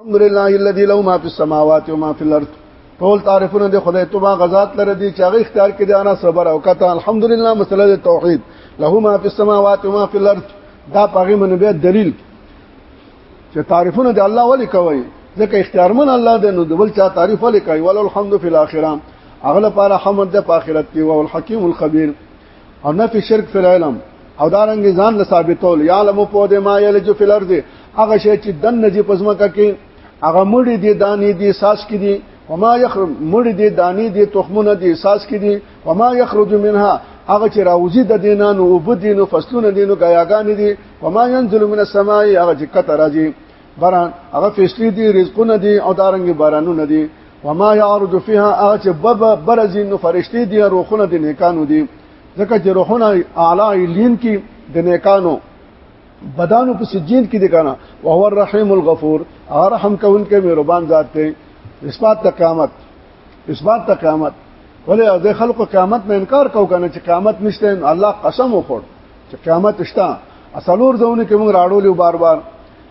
الحمدلله الذي له ما في السماوات وما في الارض ټول تعریفونه د خدای توبه غزاد لره دي چې هغه اختیار کړي انا صبر او کته الحمدلله مسله د توحید له ما فی السماوات و ما فی الارض دا پغه من بیا دلیل چې تعریفونه د الله ولي کوي ځکه اختیارمن الله د نو د بل چا تعریف ولي کوي ولل الحمد فی الاخره اغله پر حمد د اخرت کې او الحکیم الخبیر او نفي شرک فی العلم او دارنګ ځان له ثابتول یا لم په دې ما یلج فی الارض هغه شی چې دن نجی پزماکه کې هغه مړی دی دانی دی ساس کې دی وما یخرج مړی دی دانی دی تخمونه دی ساس کې دی وما یخرج منها هغه چې راوځي د دینانو او بدینو فصلونه دینو غیاګان دي وما ينزل من السماء هغه چې کته راځي باران هغه فیصله دي رزقونه دي او دارنګ بارانونه دي وما يعرج فيها هغه چې بب برزین نو فرشتي دي روحونه د نیکانو دي ځکه چې روحونه اعلی لین کې د نیکانو بدانو په سجین کې دي کنه او هو الرحیم الغفور هغه رحم کوونکی مهربان ذات دی اثبات د قیامت اثبات د قیامت ولې د خلکو قیامت نه انکار کو کنه چې قیامت نشته الله قسم وخور چې قیامت شته اصلور ځونه کې موږ راړو بار بار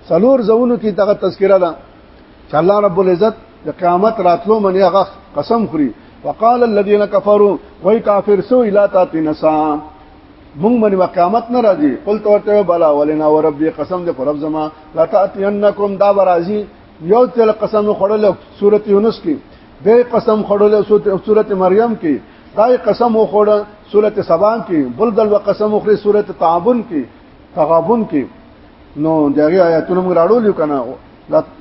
سلور زونو کې دغه تذکرہ ده چې الله رب العزت د قیامت راتلو منی هغه قسم خوري وقال الذين كفروا وای کافر سو الا تاتنسا مونږ باندې قیامت نه راځي قل تورته بلا ولنا ورب دې قسم دې پر رب زما لا تاتینکم دا برازي یو تل قسم خړل سوره یونس کې به قسم خړل سوره مریم کې دا قسم خړل سوره سبان کې بل دل قسم خړل سوره تعاون کې تغابن کې نو دغه آیاتونه موږ راړو لیو کنه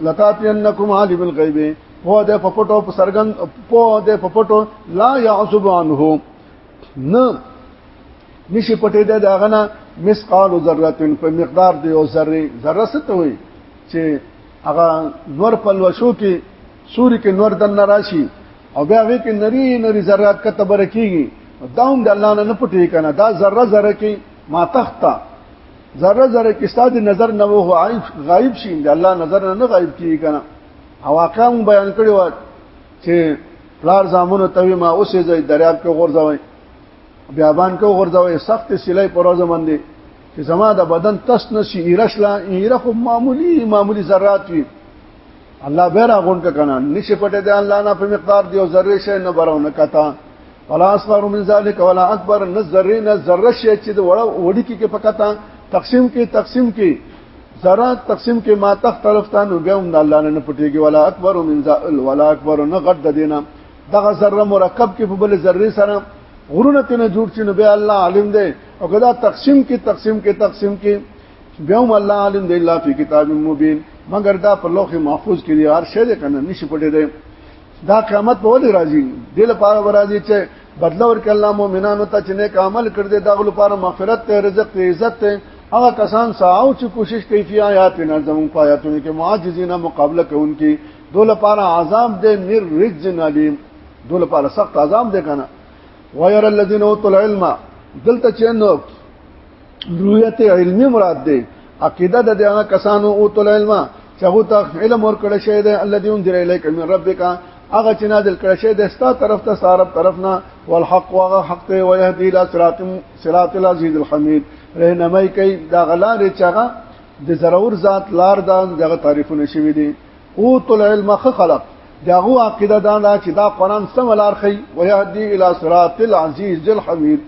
لتاتینکم عالم الغیب هو د پپټو په سرګن په د پپټو لا يعصب عنه نه نشي پټې ده داغه نه مسقال ذره په مقدار دی او ذره ذره ست وي چې هغه نور په لوشو کې سوري کې نور دن راشي او بیا وی کې نری نری ذرات کته برکیږي داوم د الله نه پټې کنه دا ذره ذره کې ما تخته ذره ذره کې ستاسو نظر نه وو غایب غایب شي د الله نظر نه نه غایب کیږي کنه او احکام بیان کړی و چې پلار زامونو ته ما اوسې ځای دریاب کې غورځوي بیابان کې غورځوي سخت سلای پر ورځ باندې چې زما د بدن تس نشي ایرشلا ایره خو معمولی معمولی ذرات وي الله به راغون کنه نشه پټه دی الله نه په مقدار دی او ذره شي نه براو نه کتا ولا اصغر من ذلك ولا اكبر نذرين ذره شي چې وړي کې پکتا تقسیم کې تقسیم کې ذره تقسیم کې ما تخت طرف ته نو بیا هم د الله نه پټيږي ولا اکبر من ذل ولا اکبر نه غټ د دینه دغه ذره مرکب کې په بل ذره سره غرونه تنه جوړ چې نو بیا الله عالم دی او کدا تقسیم کې تقسیم کې تقسیم کې بیا هم الله عالم دی الله په کتاب مبین مگر دا په لوح محفوظ کې دی هر شی ده کنه نشي پټې دی دا قیامت په ولې راځي د لپاره راځي چې بدل ورکړي الله مؤمنانو ته چې نیک عمل کړ دې دا لپاره مغفرت ته رزق ته عزت ته هغه کسان ساو چې کوشش کوي فی آیاتنا زمون پایاتونه کې معجزینا مقابله کوونکي دو لپاره عذاب دې مر رجز علیم دو لپاره سخت عذاب دې کنه وير الذين اوتل علم دلته چې نو رویت علمی مراد دی عقیده د دغه کسانو او تل علم چې هغه ته علم ور کړی شوی دی الذي انزل اليك من ربك هغه چې نازل کړی شوی دی ستا طرف ته سارب طرف نه والحق هغه حق ته ويهدي الى صراط صراط العزيز الحميد رهنمای کوي دا غلار چې هغه د ضرور ذات لار دا دغه تعریفونه شوی دی او تل علم خ خلق داغو عقیده دا دا چې دا قران سم لار خي ويهدي الى صراط العزيز الحميد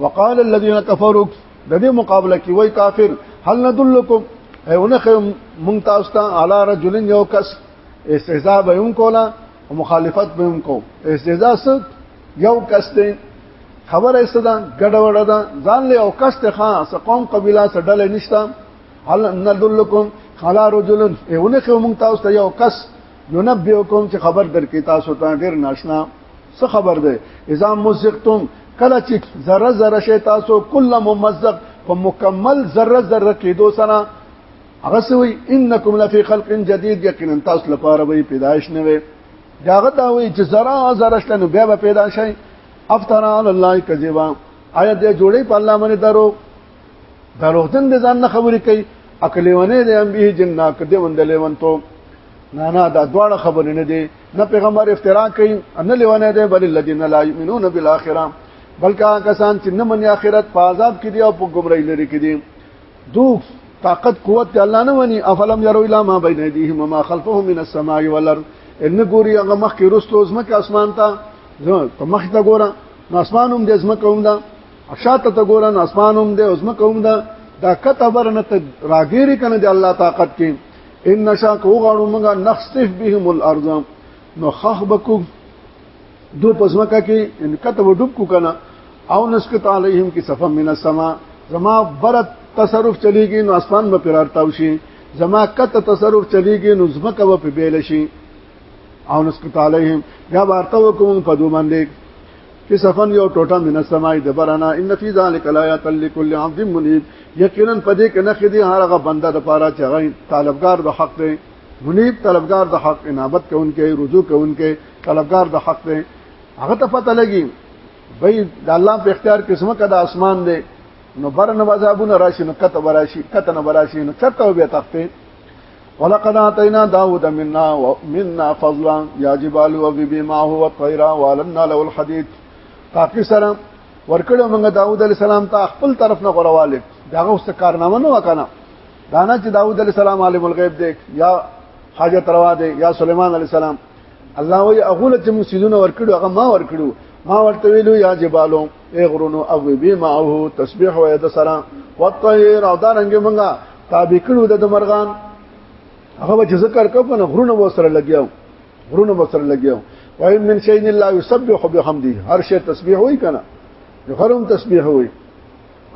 وقال الذين كفروا د دې مقابله کې وای کافر هل ندلکم ایونه خیم مونږ تاسو ته علی رجل یو کس استهزاء به هم کولا او مخالفت به هم کو استهزاء ست یو کس دی خبره استدا ګډوډه ده ځان له او کس ته خاص قوم قبيله سره ډله نشتا هل ندلکم خلا رجل ایونه کوم تاسو ته یو کس ينبئکم چې خبر درکې تاسو ته ډیر ناشنا څه خبر ده اذا مزقتم کله چې ذره ذره شي تاسو کله ممزق په مکمل ذره ذره کېدو سره هغه سوی انکم لفی خلق جدید یقینا تاسو لپاره به پیدائش نه وي داغه دا وی چې زرا زرا شته نو بیا به پیدا شي افترا علی الله کذبا آیا دې جوړې په الله باندې درو دا روغتن د ځان نه خبرې کوي اکلیونه د ام به جننا کده وندلې ونتو نه نه دا دواړه خبرې نه دي نه پیغمبر افترا کوي ان لیونه ده بل الذين لا يؤمنون بالاخره بلکې کسان چې نه مني اخرت په عذاب کې دي او په گمراهی لري کې دي دوه طاقت قوت دی الله نه ونی افلم يروا الى ما بين ايديهم وما خلفهم من السماء والارض ان ګوري هغه مخ کې رستو زمکه اسمان ته په مخ ته ګوره نو اسمان هم د زمکه هم ده شاته ته ګورن اسمان هم ده اوس مکه هم ده دا کتبر نه ته راګيري کنه د الله طاقت کې ان نشا کو غړو موږ نخسف بهم الارض نو خخ بکو دو پزمکه کې ان کتب ډوب کو کنه او نسکت علیهم کی صفا من السما زما برت تصرف چلیږي نو اسمان به پرارتاو شي زما کت تصرف چلیږي نو زمکه به بیل شي او نسکت علیهم یا بارته وکوم په دوه باندې کې صفن یو ټوټه من السماء د برنا ان فی ذلک لایات لكل عبد منیب یقینا پدې کې نه خدي هرغه بنده د پاره چې غي طالبګار د حق دی منیب طلبګار د حق انابت کوونکې رجوع کوونکې طلبګار د حق دی هغه ته پته لګي بھئی د الله په اختیار کې سمه کده اسمان دی نو برنه مذهبونه راشي نو کته براشي کته نه براشي نو چرته به تخته ولقد اتینا داوود منا ومنا فضلا یا جبال وغب ما هو الطير ولنا له الحديد تاکي سره ورکړو موږ داوود علی السلام ته خپل طرف نه غرواله داغه اوس کارنامه نه وکنه دانا چې داوود علی السلام عالم الغیب دی یا حاجت روا دی یا سليمان علی السلام الله وی اغول چې موږ سيزونه ورکړو هغه ما ورکړو ما ورته ویلو یا جبالو اغرونو او بی معه تسبیح و ید سره والطير او دارنګ منګه تابع کړو د مرغان هغه چې ذکر کو کنه غرونه و سره لګیاو غرونه و سره لګیاو وای من شيء الا يسبح بحمده هر شی تسبیح وای کنه نو هرم تسبیح وای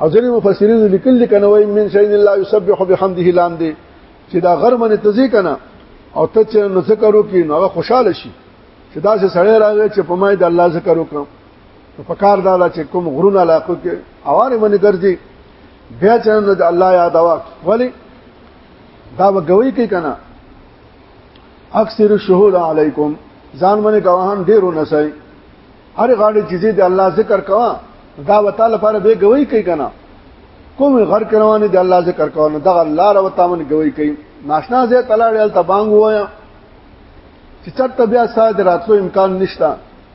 او ځینې مفسرین لیکل کنه وای من شيء الا يسبح بحمده لاندې چې دا غر باندې تزي کنه او ته چې نو ذکر وکې نو هغه خوشاله شي چې دا چې سړی راغی چې په ما د الله ذکر وکم نو په کار دا چې کوم غرونه علاقو کې اواره باندې ګرځي بیا چې نو د الله یاد واک ولی دا وګوي کې کنه اکثر شهود علیکم ځان باندې گواهان ډیرو نسای هر غاړي چې د الله ذکر کوا دا وتا لپاره به گوي کې کنه کوم غر کروانه د الله ذکر کوا نو دا الله را وتا من گوي کې ناشنا زه تلاړل تبانګ وایا چې چرته بیا ساده راتلو امکان نشته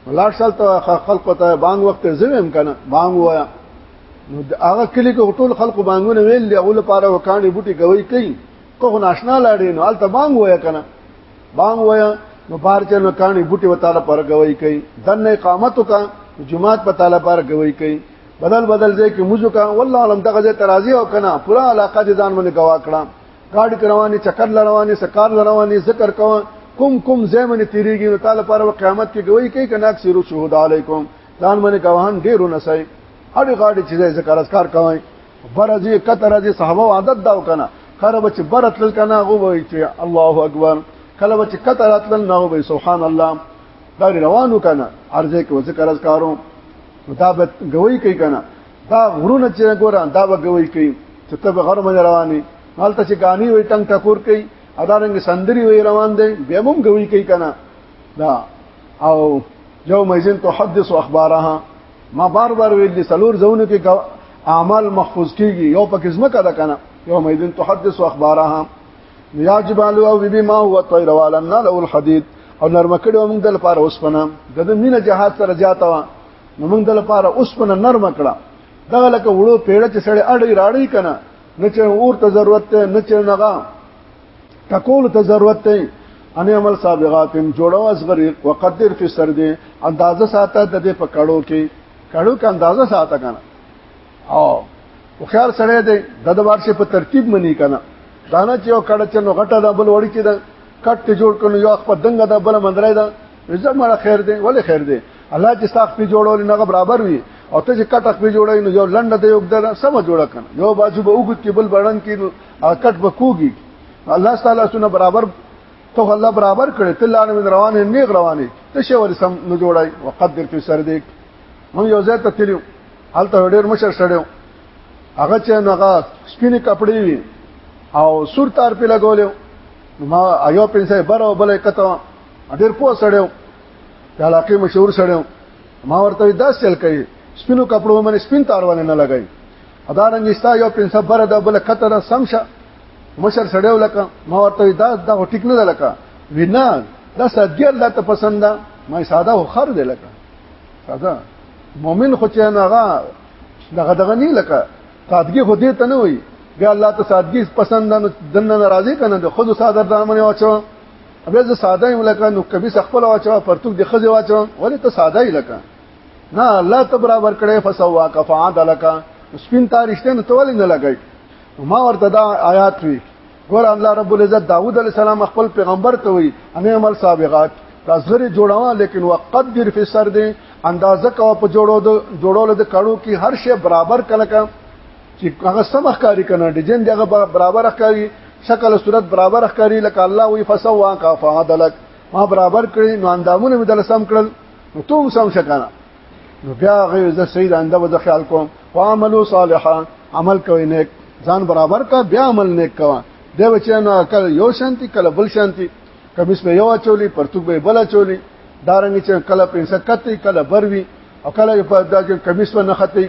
ولار سال ته خلق ته بانګ وخت زویم کنه بانګ وایا نو هغه کلی کو ټول خلق بانګونه ویل دی اول پاره وکانی بوټي کوي کوي کو ناشنا لاړې نو الته بانګ وایا کنه بانګ وایا نو بار چې نو کانی بوټي وتاله پر کوي کوي دنه اقامت کا جمعات په تعالی پر کوي کوي بدل بدل ځای کې موزو کا والله علم دغه ځای ترازی او کنه پورا علاقه ځان باندې گوا کړم ګاډي رواني چکر لرواني سکار لرواني ذکر کوه کوم کوم زمن تیریږي نو تعالی پر قیامت کې گوي کوي کنه اکثر شهود علیکم ځان باندې گواهان ډیرو نسای اړي غاډي چې ذکر اسکار کوي برځي کتر دي صحابه عادت دا وکنه کله بچ برتل کنه غو وي چې الله اکبر کله بچ کتر اتل نه وي سبحان الله دا روانو کنه ارزه کې ذکر اسکارو مطابق گوي کوي کنه دا غرونه چې ګوران دا وګوي کوي چې ته غر مې رواني مالته چې غاني وي ټنګ ټکور کوي ادارنګ سندري وي روان دي به هم غوي کوي کنه دا او یوم یزن تحدث اخبارها ما بار بار ویل دي سلور زونه کې اعمال محفوظ کیږي یو پکې زمکه ده کنه یوم یزن تحدث اخبارها یا جبال او بی ما هو طیر والنا له الحديد او نرمکړو موږ د لپاره اوسپنه د مینه جهاد سره جاتا نو موږ د لپاره اوسپنه نرم کړه دغه لکه وړو پیړه چې سړی اړې راړې کنه نه چې اور ته ضرورت ته نه چې نغا ټکول ته ضرورت ته ان عمل سابغات جوړو اصغر وقدر فی سر دې اندازه ساته د دې پکړو کې کړو کې اندازه ساته کنه او او خیال سره دې د دوار شي په ترتیب منی کنه دانه چې یو کړه چې نو غټه دا بل وړي چې دا کټ جوړ کړو یو خپل دنګ دا بل مندرای دا زما خیر دې ولې خیر دې الله چې ساخ په جوړول نه برابر وي او ته چې کټ په جوړای نو یو لنډه دی یو دل سم جوړه کنه یو بازو به وګت کې بل بړن کې نو کټ به کوږي الله تعالی سونه برابر ته الله برابر کړي ته لانه من روانه نیغ روانه ته شی ول سم نو جوړای وقدر فی سر دیک مون یو ځای ته تلو حالته ډیر مشر سړیو هغه چې نغه سپینه کپڑے وی او سور تار په لګولیو ما ایو پنځه بر او بلې کته ډیر پوه سړیو د علاقې مشهور سړی ما ورته دا سل کوي سپینو کپړو باندې سپین تاروانه نه لګای ادا رنګستا یو پنځه بر د بل خطر سمشه مشر سړی ولکه ما ورته دا دا ټیک نه لکه وینا دا سجی الله ته پسند ده ما ساده خو خر دی لکه ساده مؤمن خو چې نه غا دغه دغه نه لکه سادګي خو دې ته نه وي بیا الله ته سادګي پسند نه دنه ناراضي کنه د خود ساده دامن واچو بیا زه ساده یم لکه نو کبي خپل واچو پرتوک د خزه واچو ولې ته ساده یې لکه نه الله ته برابر کړي فسوا کفا دلک سپین تارشته نه تول نه لګي ما ورته دا آیات وی ګور الله رب العزت داوود علی السلام خپل پیغمبر ته وی ان عمل سابقات تاسغری جوړاوه لیکن وقدر فی سر دی اندازه کا په جوړو د جوړول د کړو کې هر شی برابر کلکه چې هغه سم ښکاری کنه ډیزاین دغه برابر ښکاری شکل صورت برابر ښکاری لکه الله وی فسوا کا فعدلک ما برابر کړی نو اندامونه مې دل سم کړل نو ته سم شکنه نو بیا غیر ز سید انده و خیال کوم وعملوا صالحا عمل کوي نیک ځان برابر کا بیا عمل نیک کا دی بچا نو کله یو شانتی کله بل شانتی کمیس به یو چولی پرتګ به بل چولی دارنګ چې کله پنسکتی کله بروي او کله په دغه کمیس و نه ختی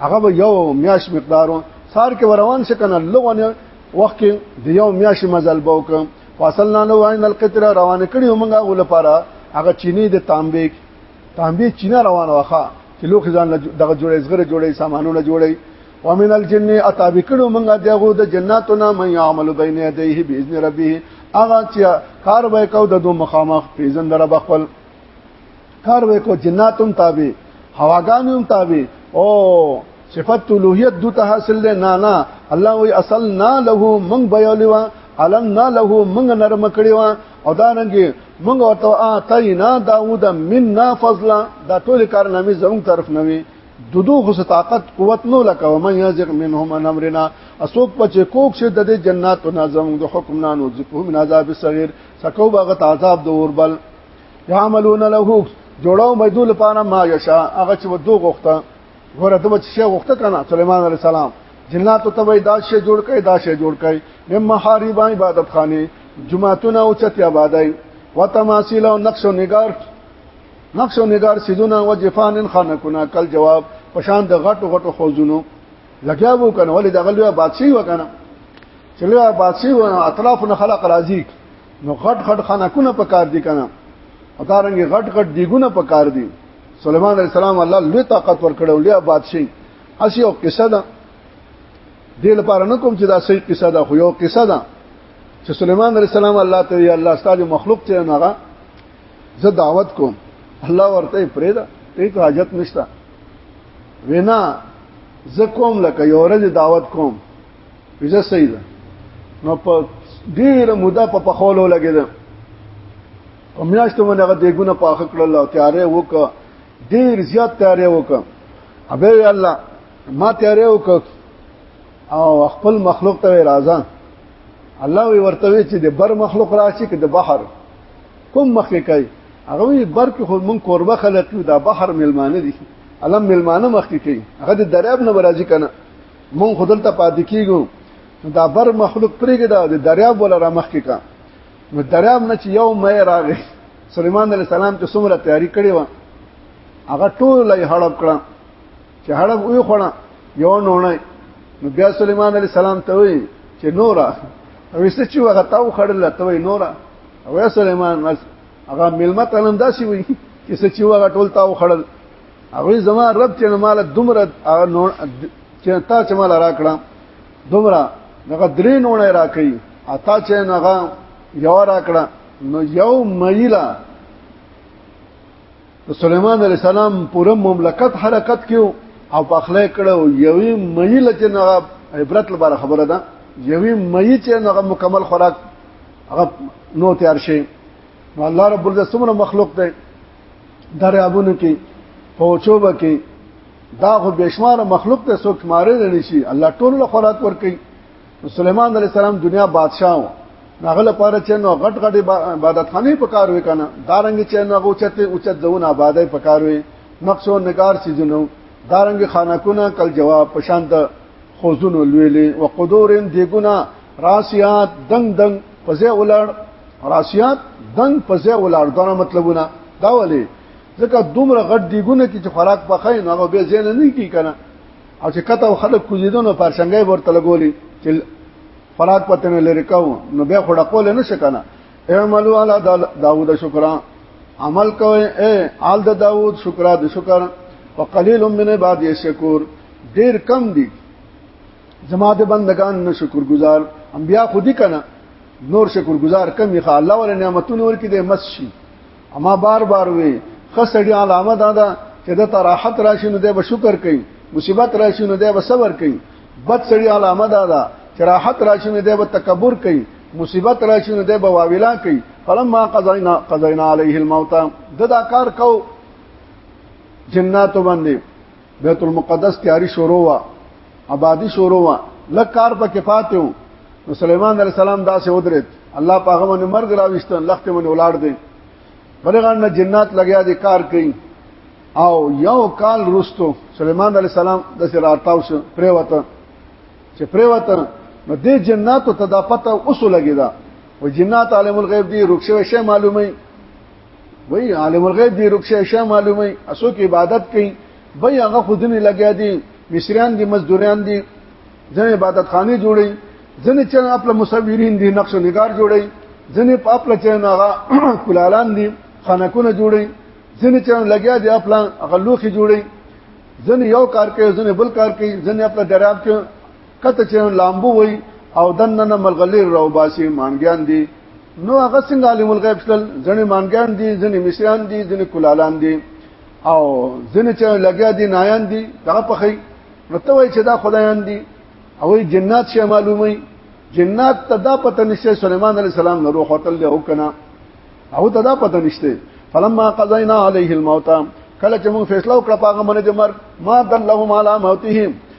هغه به یو میاش مقدارو سار کې روان شي کنه لغونه وخت کې د یو میاش مزل بوک فاصلنا له عین القطره روان کړي موږ غو لپاره هغه چینه د تانبې تانبې چینه روان واخا چې لوخ ځان دغه جوړې زغره جوړې سامانونه جوړې ومن الجن اتابې کړو موږ دغه د جناتنا من يعمل بين يديه باذن ربه هغه چې کار وکاو د دوه مخامخ پیزن در بخل کار وکړو جناتم تابع هواګانم تابع او صفت الوهیت دو ته حاصل ده نه نه الله وی اصل نه له من بیولوا علم نه له من نرم کړیوا او دا رنګي موږ ورته اتینا داوود منا فضلا دا ټول کارنامې زموږ طرف نه وي دودو خو طاقت قوت نو لکه ومن یزق منهم ان امرنا اسوک پچ کوک شه د جنات نازم د حکم نانو ذکو من عذاب صغیر سکو بغت عذاب د اوربل یعملون له جوړاو مېدو لپاره ما یشا هغه چې ودو غوښته ګوره ته چې غوښته کنه سليمان عليه السلام جنات ته وای دا شی جوړ کړي دا شی جوړ کړي مم محارب عبادت خانه جمعتون او چت آبادای وتماثيل او نقش و نگار نقش و نگار سيدونه و جفان خانه کنا کل جواب پشان د غټ غټ خوزونو لګیا وو کنه ولې دغه لوی بادشاہي وکنه چې لوی بادشاہي و اطراف نه خلق راضي نو غټ غټ خانکونه پکار دي کنه او دا رنګ غټ غټ دیګونه پکار دي سليمان عليه السلام الله لوی طاقت ورکړو لوی بادشاہي اسی او قصه ده دې لپاره نه کوم چې دا صحیح قصه ده خو یو قصه ده چې سليمان عليه السلام الله ته یا الله ستاسو مخلوق ته نه هغه زه دعوت کوم الله ورته پرې ده ته ته حاجت نشته وینا زه کوم لکه یو ورځ دعوت کوم ویزه صحیح ده نو په ډیره موده په پخولو لګیدل په میاشتو باندې هغه دیګونه پاخه کړل او تیارې وک ډیر زیات تیارې وک ابه الله ما تیارې وک او خپل مخلوق ته راځه الله وی ورته وی چې د بر مخلوق راشي کې د بحر کوم مخې کوي هغه وی بر کې خو مونږ کوربه خلک دا بحر ملمانه دي علم ملمانه مخکې کوي هغه د دریاب نه راځي کنه مونږ خدل ته پاتې کیږو نو دا بر مخلوق پرېګه دا د دریاب ولا را مخ کې کا نو دریاب نه چې یو مې راغی سليمان عليه السلام چې څومره تیاری کړې و هغه ټول یې هړب کړه چې هړب وی خړه یو نونه نو بیا سليمان عليه السلام ته وی چې نورا وسه چې هغه تاو خړل ته وی نورا او سليمان هغه ملمت علم داسي وی چې چې هغه ټول تاو خړل هغه زما رب چې مال دومره هغه نو چې تا چې مال راکړه دومره هغه درې نوړې راکې اتا چې هغه یو راکړه نو یو مېلا د سليمان عليه السلام پوره مملکت حرکت کیو او په خله کړه یوې مېلا چې هغه عبرت لپاره خبره ده یوې مې چې هغه مکمل خوراک هغه نو تیار شي نو الله رب العزت سمره مخلوق دی دریابونو کې پوچوبه کې دا خو بشمار مخلوق ته څوک مارې نه شي الله ټول له خوراک ور کوي سليمان عليه السلام دنیا بادشاہ و هغه لپاره چې نو غټ غټ عبادت خانه پکار وې کنه دارنګ چې نو اوچته اوچت ځون آبادې پکار وې نقش او نگار سيزونو دارنګ خانکونه کل جواب پشانت خوزونو لویلې وقدورن دیګونه راسیات دنګ دنګ پځه ولاړ راسیات دنګ پځه ولاړ دا مطلبونه دا ولې ځکه دومره غټ دیګونه کې چې خوراک پخای نو هغه به زین نه کی کنه او چې کته خلک کوزیدونه پرشنګي ورته لګولي چې خوراک پته نه لری کو نو به خړه کول نه شکنه اعملوا علی داوود شکرا عمل کوي اے آل د داوود شکرا د شکر وقلیل من عباد الشکور ډیر کم دي زما د بندگان نه شکر گزار انبیا خودی کنه نور شکر گزار کم یخه الله ول نعمتونه ورکې د مس شي اما بار بار وي خسړي علامه دا ده چې د تراحت راشي نو د شکر کوي مصیبت راشي نو د صبر کوي بد سړي علامه دا ده چې راحت راشي نو د تکبر کوي مصیبت راشي نو د بواویلا کوي فلما قضینا قضینا علیه الموت ددا کار کو جناتو باندې بیت المقدس تیاری شروع وا آبادی شروع وا لکار په کې پاتې نو سليمان عليه السلام دا سه ودرت الله پاغه من مرګ راويستن لخت من ولاړ دي بلغان نه جنات لګیا دي کار کوي او یو کال رستو سليمان عليه السلام د سر ارتاو شو پریوته چې پریوته نو دې جناتو ته دا پته اوسو لګیدا او جنات عالم الغیب دي رخصه شي معلومه وای عالم الغیب دی رخصه شه معلومه اسو کې عبادت کوي وای هغه خودنی لګیا دي مصریان دي مزدوریان دي ځنه عبادت خانه جوړي ځنه چې خپل مصورین دي نقش نگار جوړي ځنه په خپل چې هغه کلالان دي خانکونه جوړي ځنه چې لګیا دي خپل هغه لوخي جوړي ځنه یو کار کوي ځنه بل کار کوي ځنه خپل دراب کې کته چې لامبو وای او دنه ملغلې راو باسي مانګیان دي نو هغه څنګه عالم الغیب شول ځنې مانګان دي ځنې مصریان دي ځنې کولالان دي او ځنې چې لګیا دي نایان دي هغه په خی نو ته وای چې دا خدایان دي او جنات شي معلومي جنات ته دا پته نشته سليمان عليه السلام نو روح وتل له کنا او ته دا پته نشته فلما قضينا عليه الموت کله چې موږ فیصله وکړه پاغه باندې د مرګ ما دلهم علی موتهم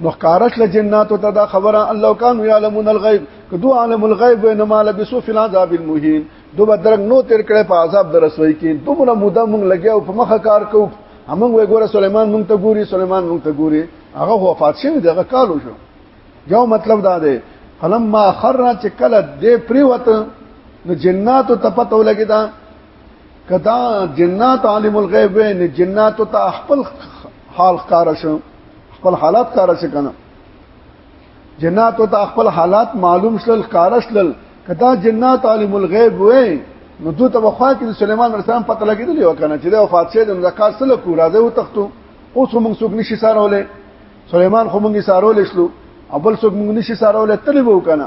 نو ښکارش له جناتو ته دا خبره الله کانو یعلمون الغیب کدو عالم الغیب نه مال بسو فی العذاب المهین دو بدرنګ نو تیر کړه په عذاب درسوي کې دومره موده مونږ لګیاو په مخه کار کو همون وی ګوره سليمان مونږ ته ګوري سليمان مونږ ته ګوري هغه وفات شوی دغه کالو شو یو مطلب دا دی فلما خر چې کله دې پریوت نو جناتو تپته ولګی دا کدا جنات عالم الغیب وین جنات ته خپل حال ښکار شو خپل حالات ښکار شو کنه جنات ته خپل حالات معلوم شل ښکار شل کدا جنات عالم الغیب وین نو دوی ته وخوا کې سليمان عليه السلام پته لګېدلی و کنه چې دا وفات شه د زکات سره کو راځي و تختو اوس موږ څوک نشي سارولې سليمان خو موږ سارولې شلو ابل څوک موږ نشي سارولې تلې وو کنه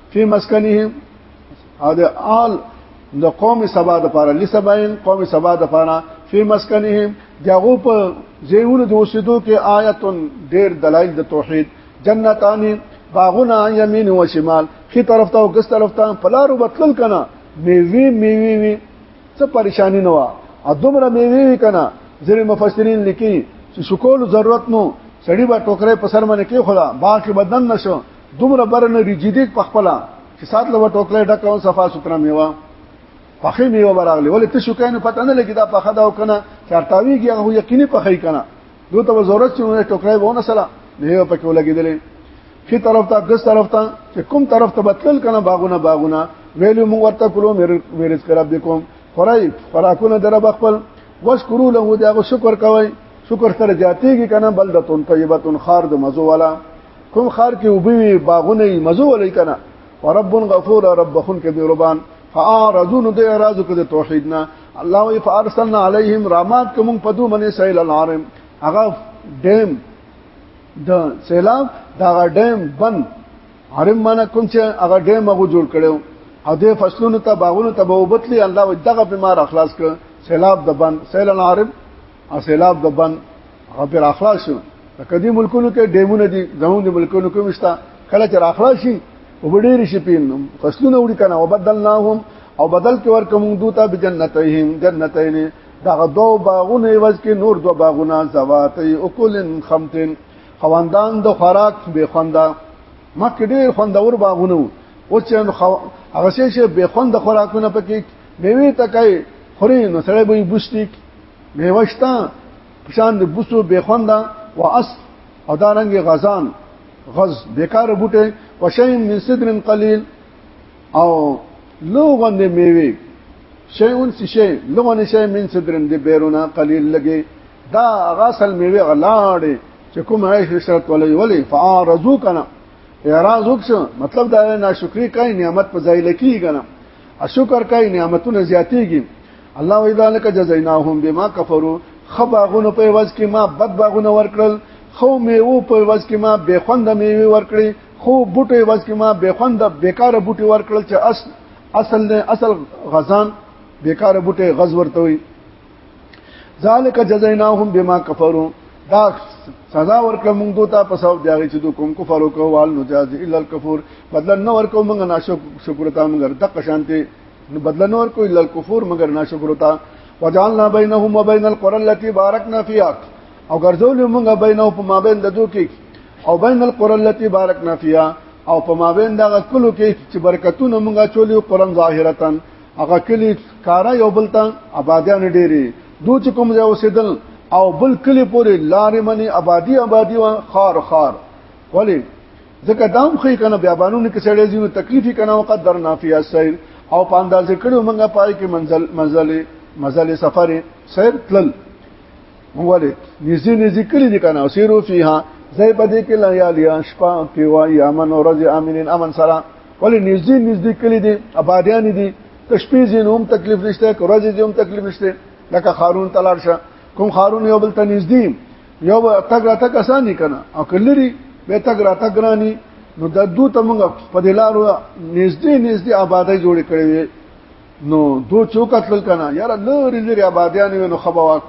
فی مسکنهم او د آل د قوم سبا د پاره لسباین قوم سبا د پاره فی مسکنهم دغه په زیونه د اوسېدو کې آیتون ډېر دلایل د توحید جنتان باغونه یمین و شمال خي طرف ته او ګس طرف ته پلارو بتل کنا میوي میوي وی څه پریشانی نه وا ا دومره میوي وی کنا ځینې مفسرین لیکي چې سکول ضرورت نو سړی به ټوکرې په سر باندې کې خلا باقي بدن نشو دومره برنه ریجیدیک په خپل چې سات لو ټوکلې ډکه او صفا سوتره میوه پخې میوه براغلی ولې ته شو کینو پته نه لګی دا پخه دا وکنه چارتاویږي هغه یقیني پخې کنه دوی ته ضرورت چې موږ ټوکلې وونه سلا نه په کې ولګیدلې خي طرف ته دس طرف ته چې کوم طرف ته بتل کنه باغونه باغونه ویلو موږ ورته کولو مې رزق رب کوم خورای خوراکونه در بخپل وشکرو له دغه شکر کوي شکر سره جاتیږي کنه بلدتون طیبتون خار د مزو والا کوم خار کې وبوي باغونه یې مزو ولې کنه ورب غفور رب خون کې دی ربان فاعرضون د اعراض کو د توحید نه الله وی فارسلنا علیهم رامات کوم په دوه منی سیل العرم هغه ډیم د سیلاب دا ډیم بن عرم معنی کوم چې هغه ډیم هغه جوړ کړو او د فصلونو ته باغونو ته به وبتلی الله وی دغه بیمار اخلاص کړ سیلاب د بن سیل العرم او سیلاب د بند غفر اخلاص شو کدی ملکونو کې ډیمونه دي زموږ د ملکونو کې وستا کله چې اخلاص شي وبډیر شي پین فصلونه وړي کنه وبدلناهم او بدل کې ورکوم دوته بجنتهم جنتین دغه دو باغونه وز کې نور دو باغونه زواتي اکلن خمتن خواندان د خوراک به خوندا مکه ډیر خوندور باغونه او چې هغه شی به خوند خوراکونه پکې میوه تکای خوري نو سره به بوستیک میوشتا پشان د بوسو بخوندا واس او دارنګ غزان غز بیکار بوټه وشین من صدر قلیل او لوغن د میوي شیون سشی لوغن شی من صدر د بیرونه قلیل لګي دا غسل میوي غلاړي چې کوم عیش شرط ولې ولې فعارضو کنه اعراض وکړه مطلب دا ناشکری کوي نعمت په ځای لکی کنه شکر کوي نعمتونه زیاتېږي الله وی ذالک جزایناهم بما کفروا خباغونو په عوض کې ما بد باغونه ورکړل خو میوه په عوض کې ما بے خوند میوه ورکړي خو بوټي عوض کې ما بے خوند بیکاره بوټي ورکړل چې اصل اصل نه اصل غزان بیکاره بوټي غز ورته وي ذالک جزایناهم بما کفروا دا سزا ورکړه موږ دوی ته په سبب دی چې دوی کوم کفر وکړ وال نو جاز الا الكفور بدل نه ورکو موږ ناشکر ته موږ د قشانته نو بدل نه ورکو الا الكفور مگر ناشکر ته وجعلنا بينهم وبين القرى التي باركنا فيها او ګرځول موږ بینه په مابین د دوه کې او بین القرى التي باركنا فيها او په مابین دغه کلو کې چې برکتونه موږ چولې قران ظاهرتا هغه کلی کارا یو بل ته آبادیان ډېری دو چې کوم ځای اوسېدل او بل کلی پورې لارې منی آبادی آبادی و خار خار ولی ځکه دام خې کنه بیابانونو کې سړې ځینو تکلیفي کنه وقت در نافیا سیر او په اندازې کړو موږ پای کې منزل منزل مزل سفر سیر تلل ولی نزی نزی کړی دي کنه سیرو فیها زای په دې کې لیالیا شپه کې وای امن ورځ امنین امن سره ولی نزی نزی کړی دي آبادیان دي تشپی زینوم تکلیف نشته ورځ زینوم تکلیف نشته لکه خارون تلار شه کوم خارون یو بل ته نږدې یو تګ را تک اسان دي کنه او کلری به تګ را تک رانی نو د دوه تمنګ په دلارو نږدې نږدې آبادی جوړ کړې نو دو چوکا تل کنه یاره لری لري آبادیان وینو خبوات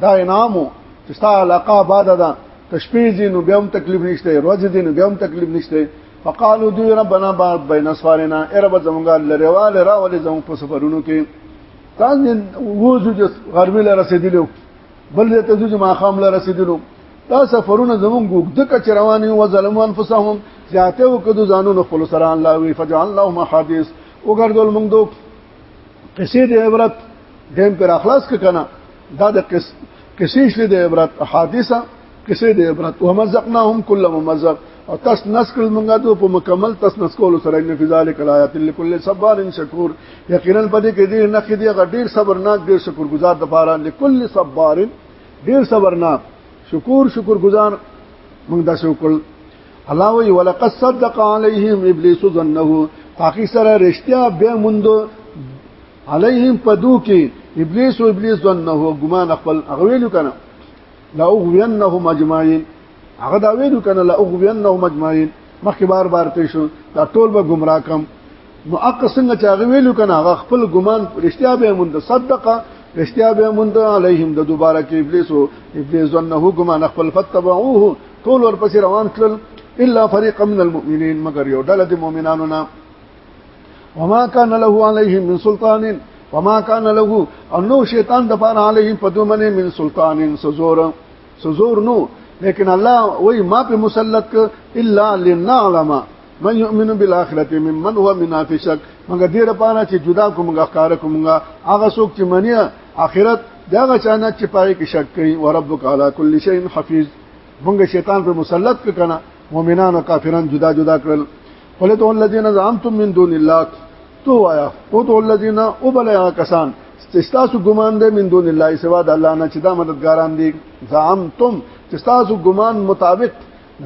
دا انعامو چې ستا علاقه آباد ده تشپې زینو بیا هم تکلیف نشته روز زینو بیا هم تکلیف نشته فقالو دی ربنا بعد بین اسوارنا ای رب زمونږ لریواله را ولې زمونږ په سفرونو کې تاسو ووزو چې غرمه لاره رسیدلو بل دې ته چې ماخام لاره رسیدلو دا سفرونه زمونږ وګد کچ رواني او ظلم انفسهم زیاته وکړو ځانونو خپل سره الله وی فجعل اللهم حدیث وګرځول موږ دوه قصې د عبرت دیم پر اخلاص ک کنه دا د قص قصې شلې د عبرت حادثه قصې د عبرت او مزقناهم کل ممزق او تس نسکل مونږه دوه په مکمل تس نسکول سره ان فی ذلک الایات لكل صبر شکور یقینا پدې کې دې نه کې دې غډیر صبرناک ډیر شکر گزار د پاره لكل صبر ډیر صبرناک شکور شکر گزار مونږ دا شکر الله وی ولقد صدق عليهم ابلیس ظنه حقیق سره رښتیا به مونږ عليهم پدو کې ابلیس او ابلیس ظنه ګمان خپل اغویلو کنه لا اغوینهم اجمعين هغه دا ویلو کنه لا اغوینهم اجمعين مخکې بار بار ته شو دا ټول به گمراه کم نو اق څنګه چې هغه ویلو کنه هغه خپل ګمان رښتیا به مونږ صدقه رښتیا به مونږ عليهم د دوباره کې ابلیس او ابلیس ظنه ګمان خپل فتبعوه ټول ورپسې روان کړل الا فريق من المؤمنين مگر یو ډله د مؤمنانو نه وما كان له عليهم من سلطان وما كان له انه شیطان د پاره عليهم پدومنه من سلطان سزور سزور نو لیکن الله وای ما په مسلط الا لنعلم من يؤمن بالاخره ممن هو منافشك مګر دې لپاره چې جدا کومګه ښکار کومګه هغه څوک چې منیا اخرت دا غچانه چې پاره کې شک کوي وربک علی کل شیء حفیظ مونږ شیطان په مسلط ک کنه مؤمنان او کافران جدا جدا کړل ولې ته الذين زعمتم من دون الله تو وایا او ته الذين وبلغ کسان تاسو ګمان دې من دون الله سوا د الله نه چې دا مددګاران دي زعمتم تاسو ګمان مطابق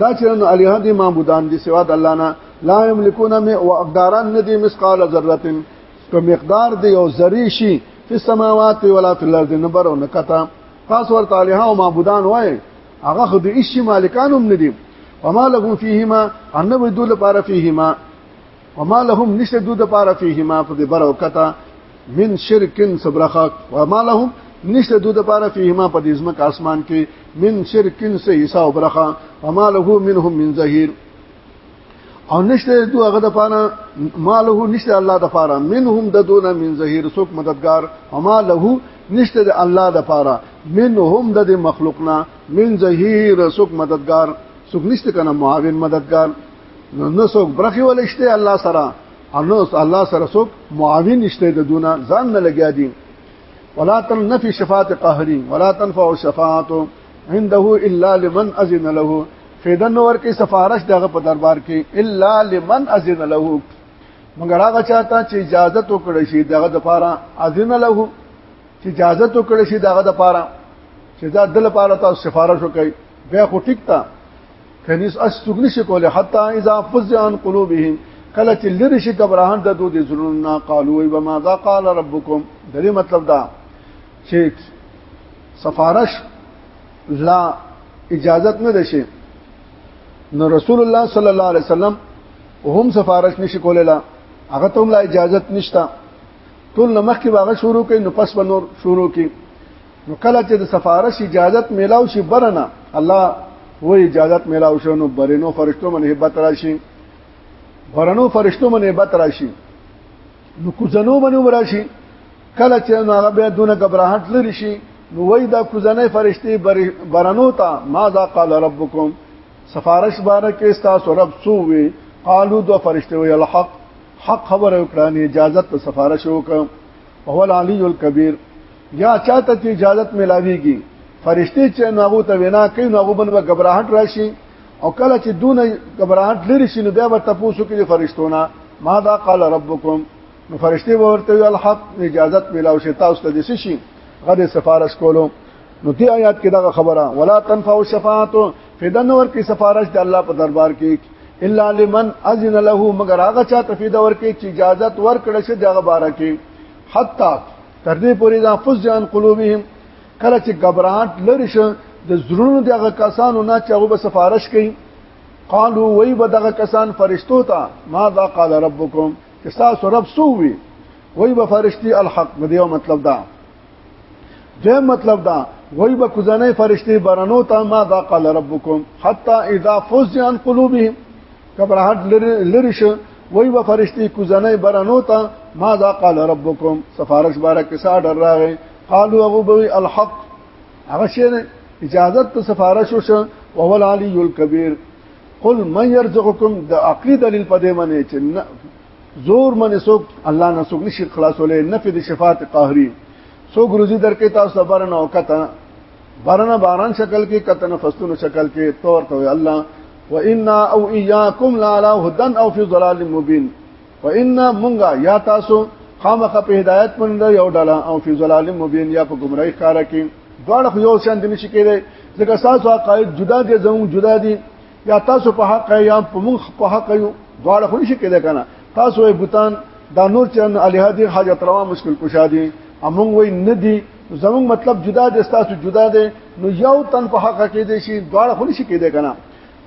دا چې نو الیه دې معبودان دي سوا د الله نه لا یملکون می او اقداران نه دي مسقال ذره په مقدار دی او ذری شي په سماوات ولا فی الارض نبر او نکتا تاسو ورته الها او معبودان وای هغه خو د هیڅ مالکان هم نه دي وما لهم فيهما ان بدو لپاره فيهما وما لهم نشته دو لپاره فيهما په دې برکته من شرکن صبرخه وما لهم نشته دو لپاره فيهما په دې ځمکه اسمان کې من شرکن سه حساب برخه وما له منهم من ظهير او نشته دوه هغه د پاره ماله نشته الله د پاره منهم د دون من ظهیر سوک مددگار اما له نشته د الله د پاره منهم د مخلوقنا من ظهیر سوک مددگار سوک نشته کنه معاون مددگار نو سوک برخي ولشته الله سره انو الله سره سوک معاون نشته د دونه ځان نه لګیا دي ولا تنفي شفاعت قهري ولا تنفع الشفاعه عنده الا لمن اذن له فیدن نور کې سفارش دغه په دربار کې الا لمن اذن له مګر هغه چاته چې اجازه تو کړی شي دغه د پاره اذن له چې اجازه تو کړی شي دغه د پاره چې دا د لپاره تاسو سفارش وکړي بیا خو ټیک تا کنيس استغنی شي کوله حتا اذا فزع عن قلوبهم کله چې لری شي کبرهان د دوی زړونو قالو ای بما ذا قال ربکم د دې مطلب دا چې سفارش لا اجازت نه دشي نو رسول الله صلی الله علیه وسلم هم سفارش نشي کولای لا هغه ته هم لا اجازت نشته ټول نمخ کې واغ شروع کړي نو پس بنور شروع کړي نو کله چې د سفارش اجازت میلاو شي برنه الله و اجازت میلاو شو نو برینو فرشتو منه هبت راشي برنو فرشتو منه هبت راشي نو کوزنو باندې مراشي کله چې هغه بیا دونه غبرهټ لري شي نو وای دا کوزنه فرشتي برنو ته ما ذا قال ربکم سفارش باره کې تاسو رب سووي قالو دو فرشتي وی الحق حق خبر وکړه اجازه ته سفارش وکم هو العلی الکبیر یا چاته چې اجازه ملاويږي فرشتي چې ناغو ته وینا کوي ناغو بنو غبرهټ راشي او کله چې دونه غبرانټ لري شنو بیا به تاسو کې فرشتونه ما دا قال ربکم نو فرشتي ورته وی الحق اجازت ملاو شي تاسو ته دسی شي غره سفارش کولو نو دې آیات کې دا خبره ولا تنفع الشفاعت فدن ور کې سفارش د الله په دربار کې الا لمن اذن له مگر هغه چا تفید ور کې چې اجازه ور کړی شي دغه باره کې حتی تر دې پورې دا فز جان قلوبهم کله چې غبرات لری شه د زړونو دغه کسانو نه چې هغه به سفارش کوي قالو وی به دغه کسان فرشتو ته ما ذا قال ربکم چې تاسو رب سو وی وی به فرشتي الحق مدیو مطلب دا دیم مطلب دا وی به کوزنه فرشتي برنو ته ما ذا قال ربکم حتا اذا فزع عن قلوبهم کبرهټ لری شه وی به فرشتي کوزنه برنو ته ما ذا قال ربکم سفارش بارک ساډر راغی قالوا هغه به الحق هغه شی نه اجازه ته سفارش وشه او هو العلی الکبیر قل من يرزقكم د عقلی دلیل په دې معنی چې زور من سوک الله نه سوک نشي خلاصولې نفي د شفاعت قهري سوک روزي درکې تاسو صبر نه وکته بارنا باران شکل کې کتن فستونو شکل کې تور ته الله وانا او اياكم لا على هدن او في ضلال مبين وان مونږه یا تاسو خامخ په هدایت پوند یو ډله او فی ظلال مبین یا په گمراهی ښکار کې دواړه خو یو شان دي نشي کېدای ځکه تاسو عقاید جدا دي زموږ جدا دي یا تاسو په حق یا په موږ په حق یو دواړه خو نشي کېدای کنه تاسو یې بوتان دا نور چې الها دي حاجت روا مشکل کشا دي امون وای نه دي زموږ مطلب جدا دي تاسو جدا دي نو یو تن په حق کې دي شي دواړه خو نشي کېدای کنه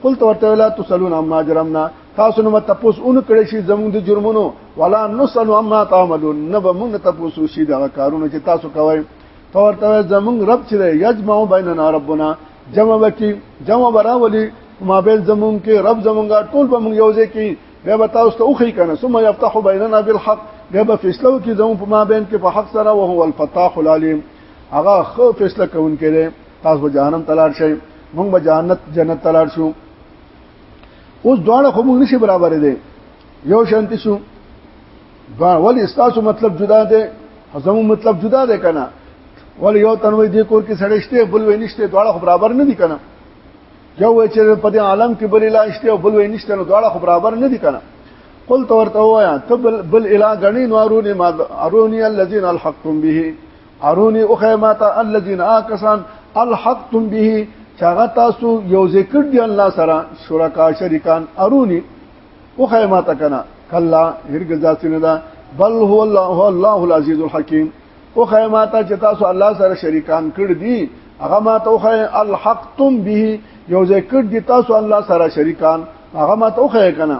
قل تو ورته لا تسلون عما جرمنا تاسو نو تپوس اون کړی شي زموږ د جرمونو ولا نسل عما تعملون نه به موږ تپوس شي دا کارونه چې تاسو کوئ تو ورته زموږ رب چې یجمع بیننا ربنا جمع وکي جمع براولي ما بین زموږ کې رب زموږه ټول به موږ یوځای کې بیا به تاسو ته اوخی کنه ثم یفتح بیننا بالحق بیا به فیصلو کې زموږ په ما بین کې په حق سره او هو الفتاح العلیم هغه خو فیصله کوونکی دی تاسو به جهنم تلار شئ موږ به جنت جنت تلار شو اوس دواړه خو موږ نشي برابر دي یو شانتی شو دا ولی استاسو مطلب جدا دی زمو مطلب جدا دی کنه ولی یو تنوي دی کور کې سړشته بل وې نشته دواړه خو برابر نه دي کنه یو وې چې په دې عالم کې بل اله شته او بل وې نشته نو دواړه خو برابر نه دي کنه قل تورته وایا تبل بل اله غنی نو ارونی ما ارونی الذين الحقتم به ارونی او خیماتا الذين آکسان الحقتم به چاغه تاسو یو ذکر دی الله سره شرکا شریکان ارونی او خیماتا کنا کلا هرګز داسې نه ده بل هو الله هو الله العزیز الحکیم او خیماتا چې تاسو الله سره شریکان کړ دي هغه ما توخه الحقتم به یو ذکر دی تاسو الله سره شریکان هغه ما توخه کنا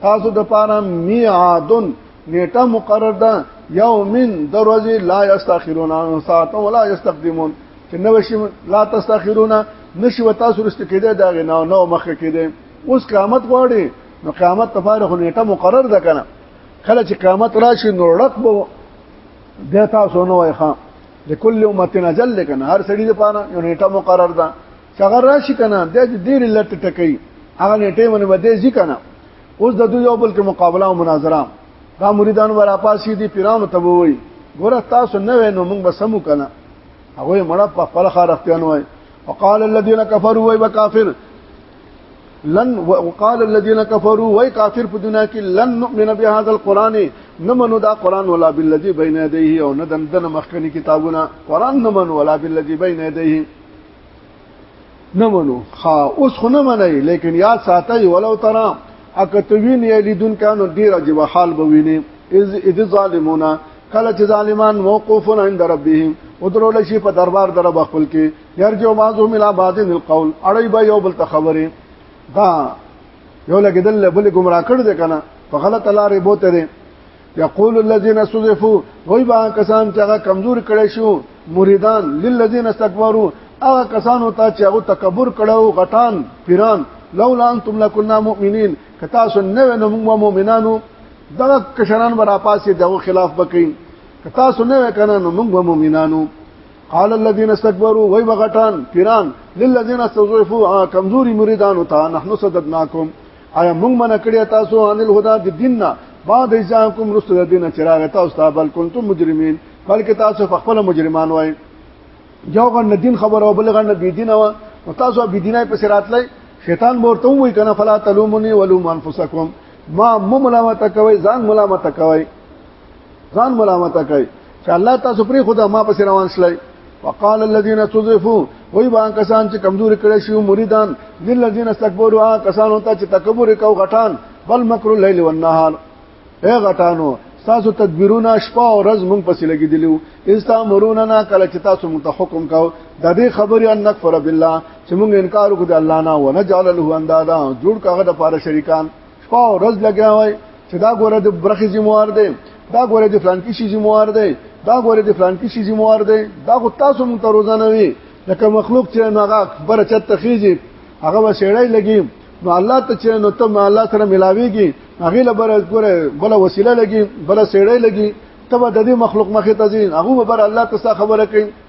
تاسو د پاره میعادن نیټه مقرر ده یومن دروازه لا یستاخرون عن ساعه ولا یستقدمون چې نو شي لا تستاخرون نشي وتا سرست کېده دا غنا نو مخ کېده اوس قیامت غواړي نو قیامت لپاره خو نیټه مقرر ده کنه کله چې قیامت راشي نو رق به د تاسو نو وای خان لكل امه اجل کنه هر سړي لپاره یو نیټه مقرر ده کغه راشي کنه د ډیر لټ ټکې هغه نیټه باندې ودی ځی کنه اوس د دوی یو بل کې مقابله او مناظره دا مریدان ورا پاسې دي پیرانو ته ووي ګوره تاسو نه وینو موږ به سمو کنه هغه مړه په خپل خار اختیان وای وقال الذين كفروا وای وکافر لن وقال الذين كفروا وای کافر په دنیا کې لن نؤمن بهذا القران نمنو دا قران ولا بالذي بين يديه او ندن دن مخکنی کتابونه قران نمنو ولا بالذي بين يديه نه منو ها اوس خو نه منای لیکن یاد ساتي ولو ترا اکتوین یا لیدون کانو ډیر عجیب حال بوینه از اذ ظالمون کله چې ظالمان موقوفون عند ربهم ودرول شي په دربار در بخل کې يرجو بعضهم الى بعض القول اړي به یو بل ته خبره دا یو لګیدل بل گمراه کړ دې کنه په غلط لارې بوته یقول الذين استضعفوا وای با کسان چې هغه کمزور کړي شو مریدان للذين استكبروا هغه کسانو ته چې هغه تکبر کړو غټان پیران لولا انتم لكنا مؤمنين کتا سن نه نو موږ مؤمنانو دغه کشران برا پاسې دغه خلاف بکې کتا سن نه کنه نو موږ مؤمنانو قال الذين استكبروا وای بغټان پیران للذين استضعفوا کمزوري مریدان ته نحنو صددناکم آیا موږ منع کړی تاسو ان الهدى د دین نه بعد ایزاکم رسول دین چراغ تاسو ته بل کنتم مجرمین بلکې تاسو په خپل مجرمان وای یو غن دین خبره او بل غن بی دین او تاسو بی دینای په سرات لای شیطان ورته وای کنه فلا تلومونی ولوم انفسکم ما مو ملامت کوي ځان ملامت کوي ځان ملامت کوي چې الله تاسو پرې خدا ما پس روان شلای وقال الذين استضعفوا وای با کسان چې کمزور کړي شي مریدان للذین استكبروا کسان ته چې تکبر کو غټان بل مکر الليل والنهار اے غټانو تاسو تدبیرونه شپه او ورځ مونږ پسې لګیدلو استامرونه نه کله چې تاسو مونږ ته حکم کاو د دې خبرې ان نکفر بالله چې مونږ انکار وکړو د الله نه ونه جعل له اندادا جوړ کاغه د پاره شریکان شپه او ورځ لګیا وای چې دا ګوره د برخې ذمہوار دی دا ګوره د فلانکی شي ذمہوار دی دا ګوره د فلانکی شي ذمہوار دی دا خو تاسو مونږ ته روزانه وي لکه مخلوق چې نو هغه بر چت خيږي هغه وسېړای لګي نو الله ته چې نو ته الله سره ملاويږي هغه لبر ګوره بل وسیله لګي بل سېړای لګي تبه د دې مخلوق مخه ته ځین هغه بر الله ته خبره کوي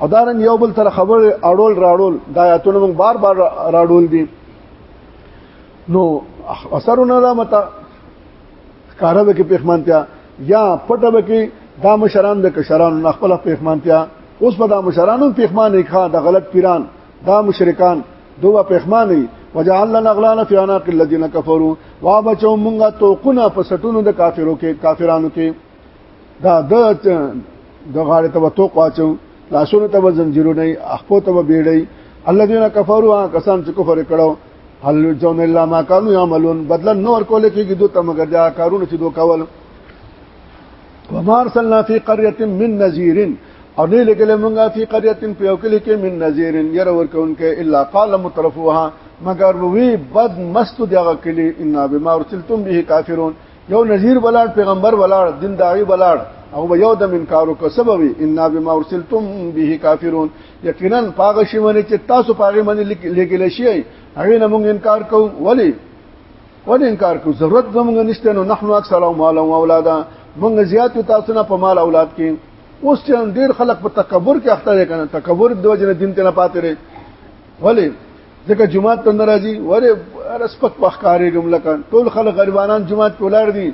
او دا رنګ یو بل تر خبر اړول راړول دا آیاتونه موږ بار بار راړول دي نو اثرونه دا متا کاره به کې پېخمانتیا یا پټه به کې دا مشران د کشران نه خپل پېخمانتیا اوس په دا مشرانو پېخمان نه ښه د غلط پیران دا مشرکان دوه پېخمان نه وجعلنا الاغلال في عناق الذين كفروا وابچو مونږه توقنا فسټونو د کافرو کې کافرانو کې دا د د غاړه ته وتو قاچو لاسونو ته زنجیرو نه اخپو ته بیړی الذين كفروا کسان چې کفر کړو هل جون الا ما كانوا يعملون بدل نور کول کېږي دوی ته مگر دا کارونه چې دوی کول وما ارسلنا في قريه من نذير او نه لګل مونږه فی قريه په یو کلی کې من نذیر ير ورکونکې الا قال مترفوها مگر وی بد مست دغه کلی ان بما ارسلتم به کافرون یو نذیر بلاړ پیغمبر بلاړ دین داعی بلاړ او به یو د منکارو کسبوي ان بما ارسلتم به کافرون یقینا پاغه شی باندې چې تاسو پاغه باندې لګل شي هغه نه موږ انکار کوو ولی ولې انکار کوو ضرورت زموږ نشته نو نحنو اکثر او مال او اولادا موږ زیات تاسو نه په مال اولاد کې اوس چې ډیر خلک په تکبر کې اخته دي کنه تکبر د وجنه دین ته نه پاتره ولی ځکه جمعات ته ناراضي وره رسپک وخکارې کوم لکه ټول خلک غریبانان جمعات په لار دي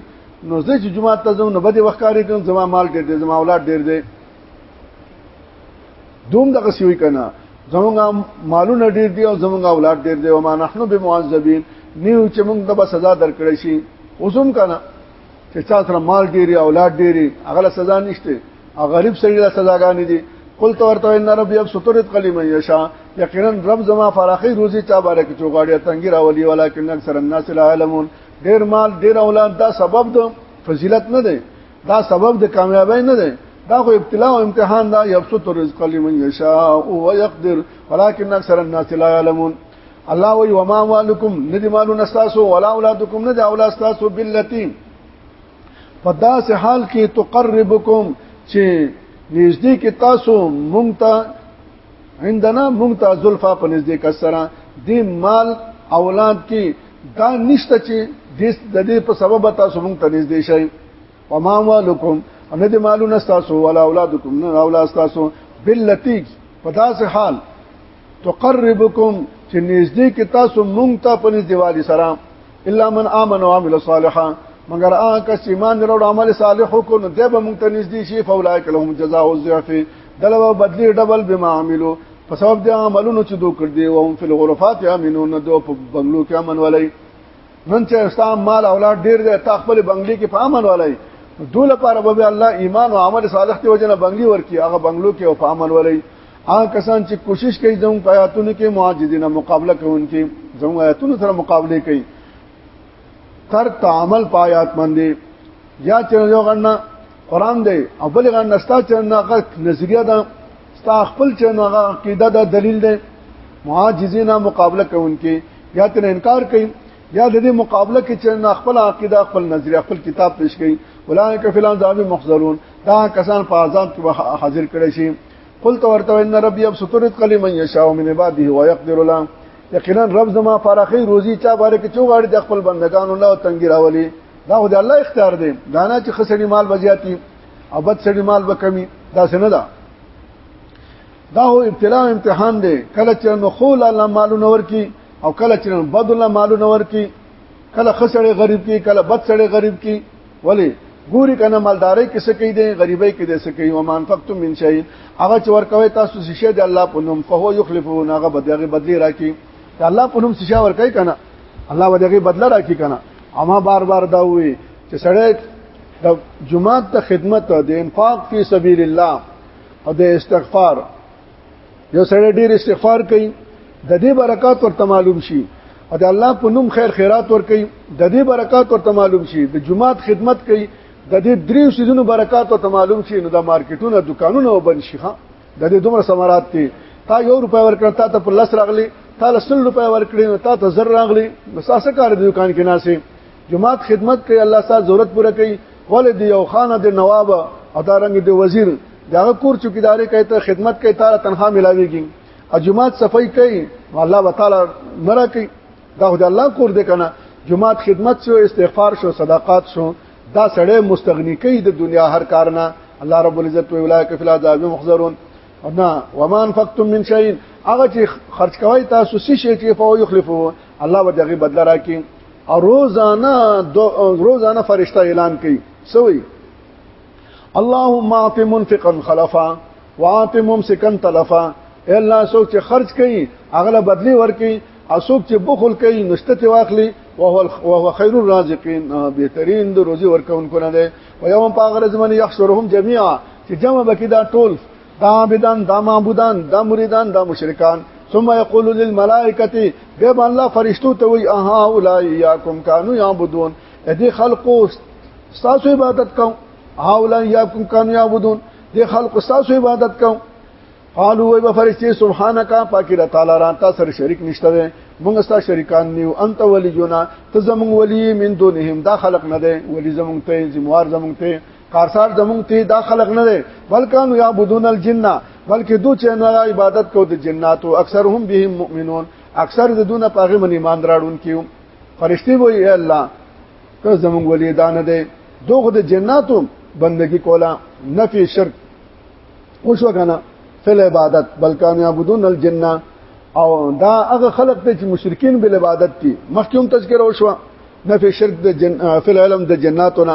نو زه چې جمعات ته ځم نو بده وخکارې کوم زما مال ډېر دی زما اولاد ډېر دی دوم دغه سوي کنه زمونږ مالونه ډېر دي او زمونږ اولاد ډېر دی او ما نحنو بمعذبین نیو چې موږ د سزا درکړې شي اوسم کنه چې چا سره مال ډیری اولاد ډیری هغه له سزا نشته او غریب سړي له سزاګانې دي قل تو ورته ان رب یب سترت قلی من یشا یقینا رب زما فراخی روزي چا بارک چوغاړي تنګي راولي ولکن اکثر الناس لا علمون ډیر مال ډیر اولاد دا سبب د فضیلت نه دی دا سبب د کامیابی نه دی دا خو ابتلا او امتحان دا یبسط رزق لمن یشاء او یقدر ولکن اکثر الناس لا يعلمون الله وی وما والکم ندی مالو نستاسو ولا اولادکم ندی اولاد تاسو باللتی په داسې حال کې تقربکم چې نږدې کې تاسو مونږ ته عندنا مونږ ته زلفا په نږدې کسره د مال اولاد کې دا نشته چې د دې په سبب تاسو مونږ ته نږدې شئ وما والکم ان دې مالونه تاسو ولا اولادکم نه اولاد تاسو باللتی په داسې حال تقربکم چې نږدې کې تاسو مونږ ته په نږدې والی سره الا من امن وعمل صالحا مگر هغه کس ایمان لرو عمل صالح وکړو نو دې به مونږ ته نږدې شي فولای کلهم جزاء الضعف دلوا بدلی ډبل بما عملو په سبب د عملونو چې دوی کړ دي او هم فل غرفات امنون دو په بنگلو کې امن ولای نن چې استا مال اولاد ډیر دی تا خپل بنگلي کې په امن ولای دوله لپاره به الله ایمان او عمل صالح ته وجنه بنگلي ورکی هغه بنگلو کې او په امن ولای هغه کسان چې کوشش کوي زموږ آیاتونو کې معجزینه مقابله کوونکي زموږ آیاتونو سره مقابله کوي تر تعامل پایات باندې یا چې یو غنه قران دی او بل غن نستا چې هغه نظریه ده ستا خپل چې هغه عقیده ده دلیل ده معاجزینا مقابله کوونکې یا تر انکار کوي یا د دې مقابله کې چې نه خپل عقیده خپل نظریه خپل کتاب پیش کوي اولئک فی العذاب محضرون دا کسان په عذاب کې حاضر کړي شي قل تو ورته ان ربي ابسط رزق لمن يشاء من عباده ويقدر له یقینا رب زما فراخي روزي چا باره کې چوغاړي د خپل بندگانو له تنګي راولي دا خو د الله اختیار دی دانا چې خسړي مال بزیاتی او بد سړي مال به کمی دا څنګه ده دا هو ابتلا امتحان دی کله چې نو خول الله مالونه ورکی او کله چې بدل مالونه ورکی کله خسړې غریب کی کله بد سړې غریب کی ولی ګوري کنه مالداري کې څه کوي دي غريبي کې دي څه کوي او مان فقتم من شي هغه چې ور کوي تاسو څه شي دي الله په نوم فهو يخلفون هغه بدغه بدلی راکي الله په نوم څه شي ور کوي کنه الله بدغه بدل راکي کنه اما بار بار دا وي چې سړی د جماعت ته خدمت د انفاق فی سبیل الله او د استغفار یو سړی ډیر استغفار کوي د دې برکات ورته معلوم شي او د الله په نوم خیر خیرات ور کوي د دې برکات ورته معلوم شي د جماعت خدمت کوي د دې دریو سيزونو برکات ورته معلوم شي نو د مارکیټونو دکانونو وبن شي ها د دې دومره ثمرات دي تا یو روپۍ ورکړ تا ته په لس راغلی تا لسل روپۍ ورکړې نو تا ته زر راغلی مساسه کار د دکان کې ناسې جماعت خدمت کوي الله ستاسو ضرورت پوره کوي ولې دی یو خانه د نواب او دارنګ د وزیر داغه کور چوکیداري کوي ته خدمت کوي تاره تنها ملاويږي او جماعت صفائی کوي الله وتعالى مرا کوي دا خو د الله کور دی کنه جماعت خدمت شو استغفار شو صدقات شو دا سړی مستغنی کوي د دنیا هر کارنا الله رب العزت وی اولایک فی العذاب محذرون انا وما انفقتم من شيء هغه چې خرج کوي تاسو سې شي چې فو یخلفو الله به دغه بدل راکړي او روزانه دو روزانه فرشتہ اعلان کوي سوي اللهم اعط منفقا خلفا واعط ممسكا تلفا اے الله سوچ چې خرج کړي اغله بدلی ورکي او سوچ چې بخل کړي نشته ته واخلي وهو خير الرازقين بهترین د روزي ورکونکو نه دی او یوم پاغرز من يحشرهم جميعا چې جمع بکې دا ټول دا بدن دا معبودان دا مریدان دا مشرکان ثم يقول للملائکه به الله فرشتو ته وی اها اولایاکم کانوا یعبدون دې خلقو تاسو عبادت کوم اها اولایاکم کانوا یعبدون دې خلقو تاسو عبادت کوم قالوا وی فرشتي سبحانك پاکي را تعالی را تا سره شریک نشته وي موږ ستا شریکان نیو انت ولیجونا ته زمون ولی من دونهم دا خلق نه دی ولی زمون ته زموار زمون ته کارسار زمونږ ته دا خلق نه دی بلکانو یعبدون الجن بلکې دوی چې نه عبادت کو د جناتو اکثر هم به مؤمنون اکثر د دونه پاغه من ایمان دراړون کیو فرشتي وای الله که زمونږ ولې دا نه دی دوغه د جناتو بندگی کولا نفي شرک وشو کنه فل عبادت بلکانو یعبدون الجن او دا هغه خلق ته چې مشرکین بل عبادت دي مخکوم تذکر وشو نفي شرک د جن فل علم د جناتونه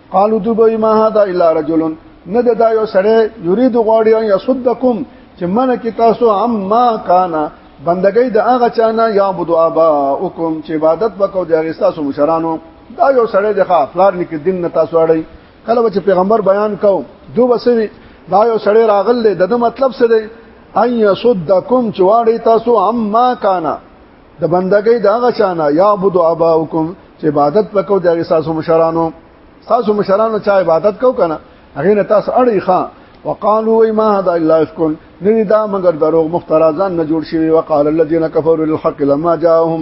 قالو دوی ما هذا الا رجل نه دا یو سړی یرید غواړي ان یصدکم چې من کی تاسو عما کانا بندګۍ د هغه چانه یعبد اباؤکم چې عبادت وکاو د هغه تاسو مشرانو دا یو سړی د خپلار نک دین نه تاسو اړي کله چې پیغمبر بیان کو دو بسوي دا یو سړی راغل دی د مطلب څه دی ان یصدکم چې واړی تاسو عما کانا د بندګۍ دا غچانا یعبد اباؤکم چې عبادت وکاو د تاسو مشرانو تاسو مشرانو چا عبادت کو کنه هغه نه تاسو اړې ښا وقالو ما هذا الا افكن نه دا مگر دروغ مخترزان نه جوړ شوی وقال الذين كفروا للحق لما جاءهم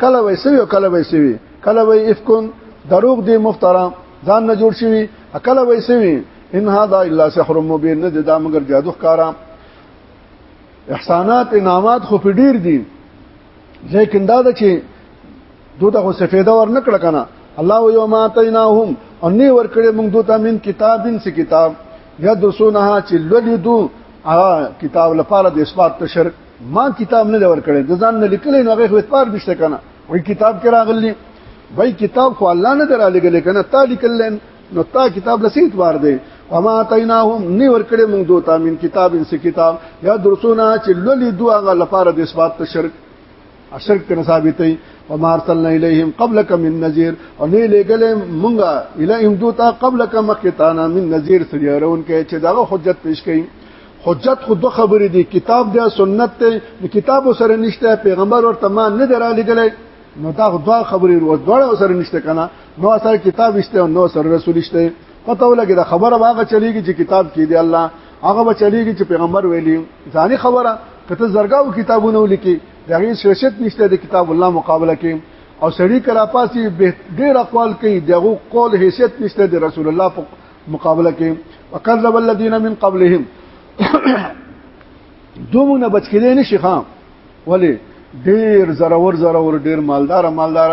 کله وې سوي کله وې سوي کله وې افكن دروغ دی مخترا ځان نه جوړ شوی کله وې سوي ان هذا الا سحر مبين نه دا مگر جادو ښکارا احسانات انعامات خو په ډیر دي لیکن دا د چې دوته خو سفیده ور نکړه کنه الله یو ما تیناهم او نه ور کړې موږ دوته من کتابین سی کتاب یا درسونه چې لولې دو هغه کتاب لپاره د اثبات تشر ما کتاب نه ور کړې د ځان نه لیکلې نو هغه اثبات بشته کنه وای کتاب کې راغلی وای کتاب خو الله نه درا لګلې کنه تا لیکل نو تا کتاب لسی اعتبار دی وما اتیناهم نی ورکړې موږ دوته من کتاب انس کتاب یا درسونه چې لولي دوه غ لپاره د اثبات ته شرک شرک ته ثابتې وما ارسلنا الیهم قبلک من نذیر او نه لګلې مونږه الیهم دوته قبلک مخکتانا من نذیر سریارون کې چې دا حجت پیش کړي حجت خو دو خبرې دي کتاب دی سنت ته کتاب سره نشته پیغمبر ورته ما نه درا لګلې نو دا خو دوا خبرې ورو دوړ سره نشته کنه نو اثر کتاب اشته نو سر رسول اشته پته ولګي دا خبره واغه چلیږي چې کتاب کې دی الله هغه به چلیږي چې پیغمبر ویلي ځاني خبره کته زرګاو کتابونه ولیکي دغه شریشت نشته د کتاب الله مقابله کې او سړی کلا پاسي ډېر اقوال کوي دغه قول حیثیت نشته د رسول الله په مقابله کې وکذب الذين من قبلهم دومره بچ کېدې نشي خام ولی ډیر زرور زرور ډیر مالدار مالدار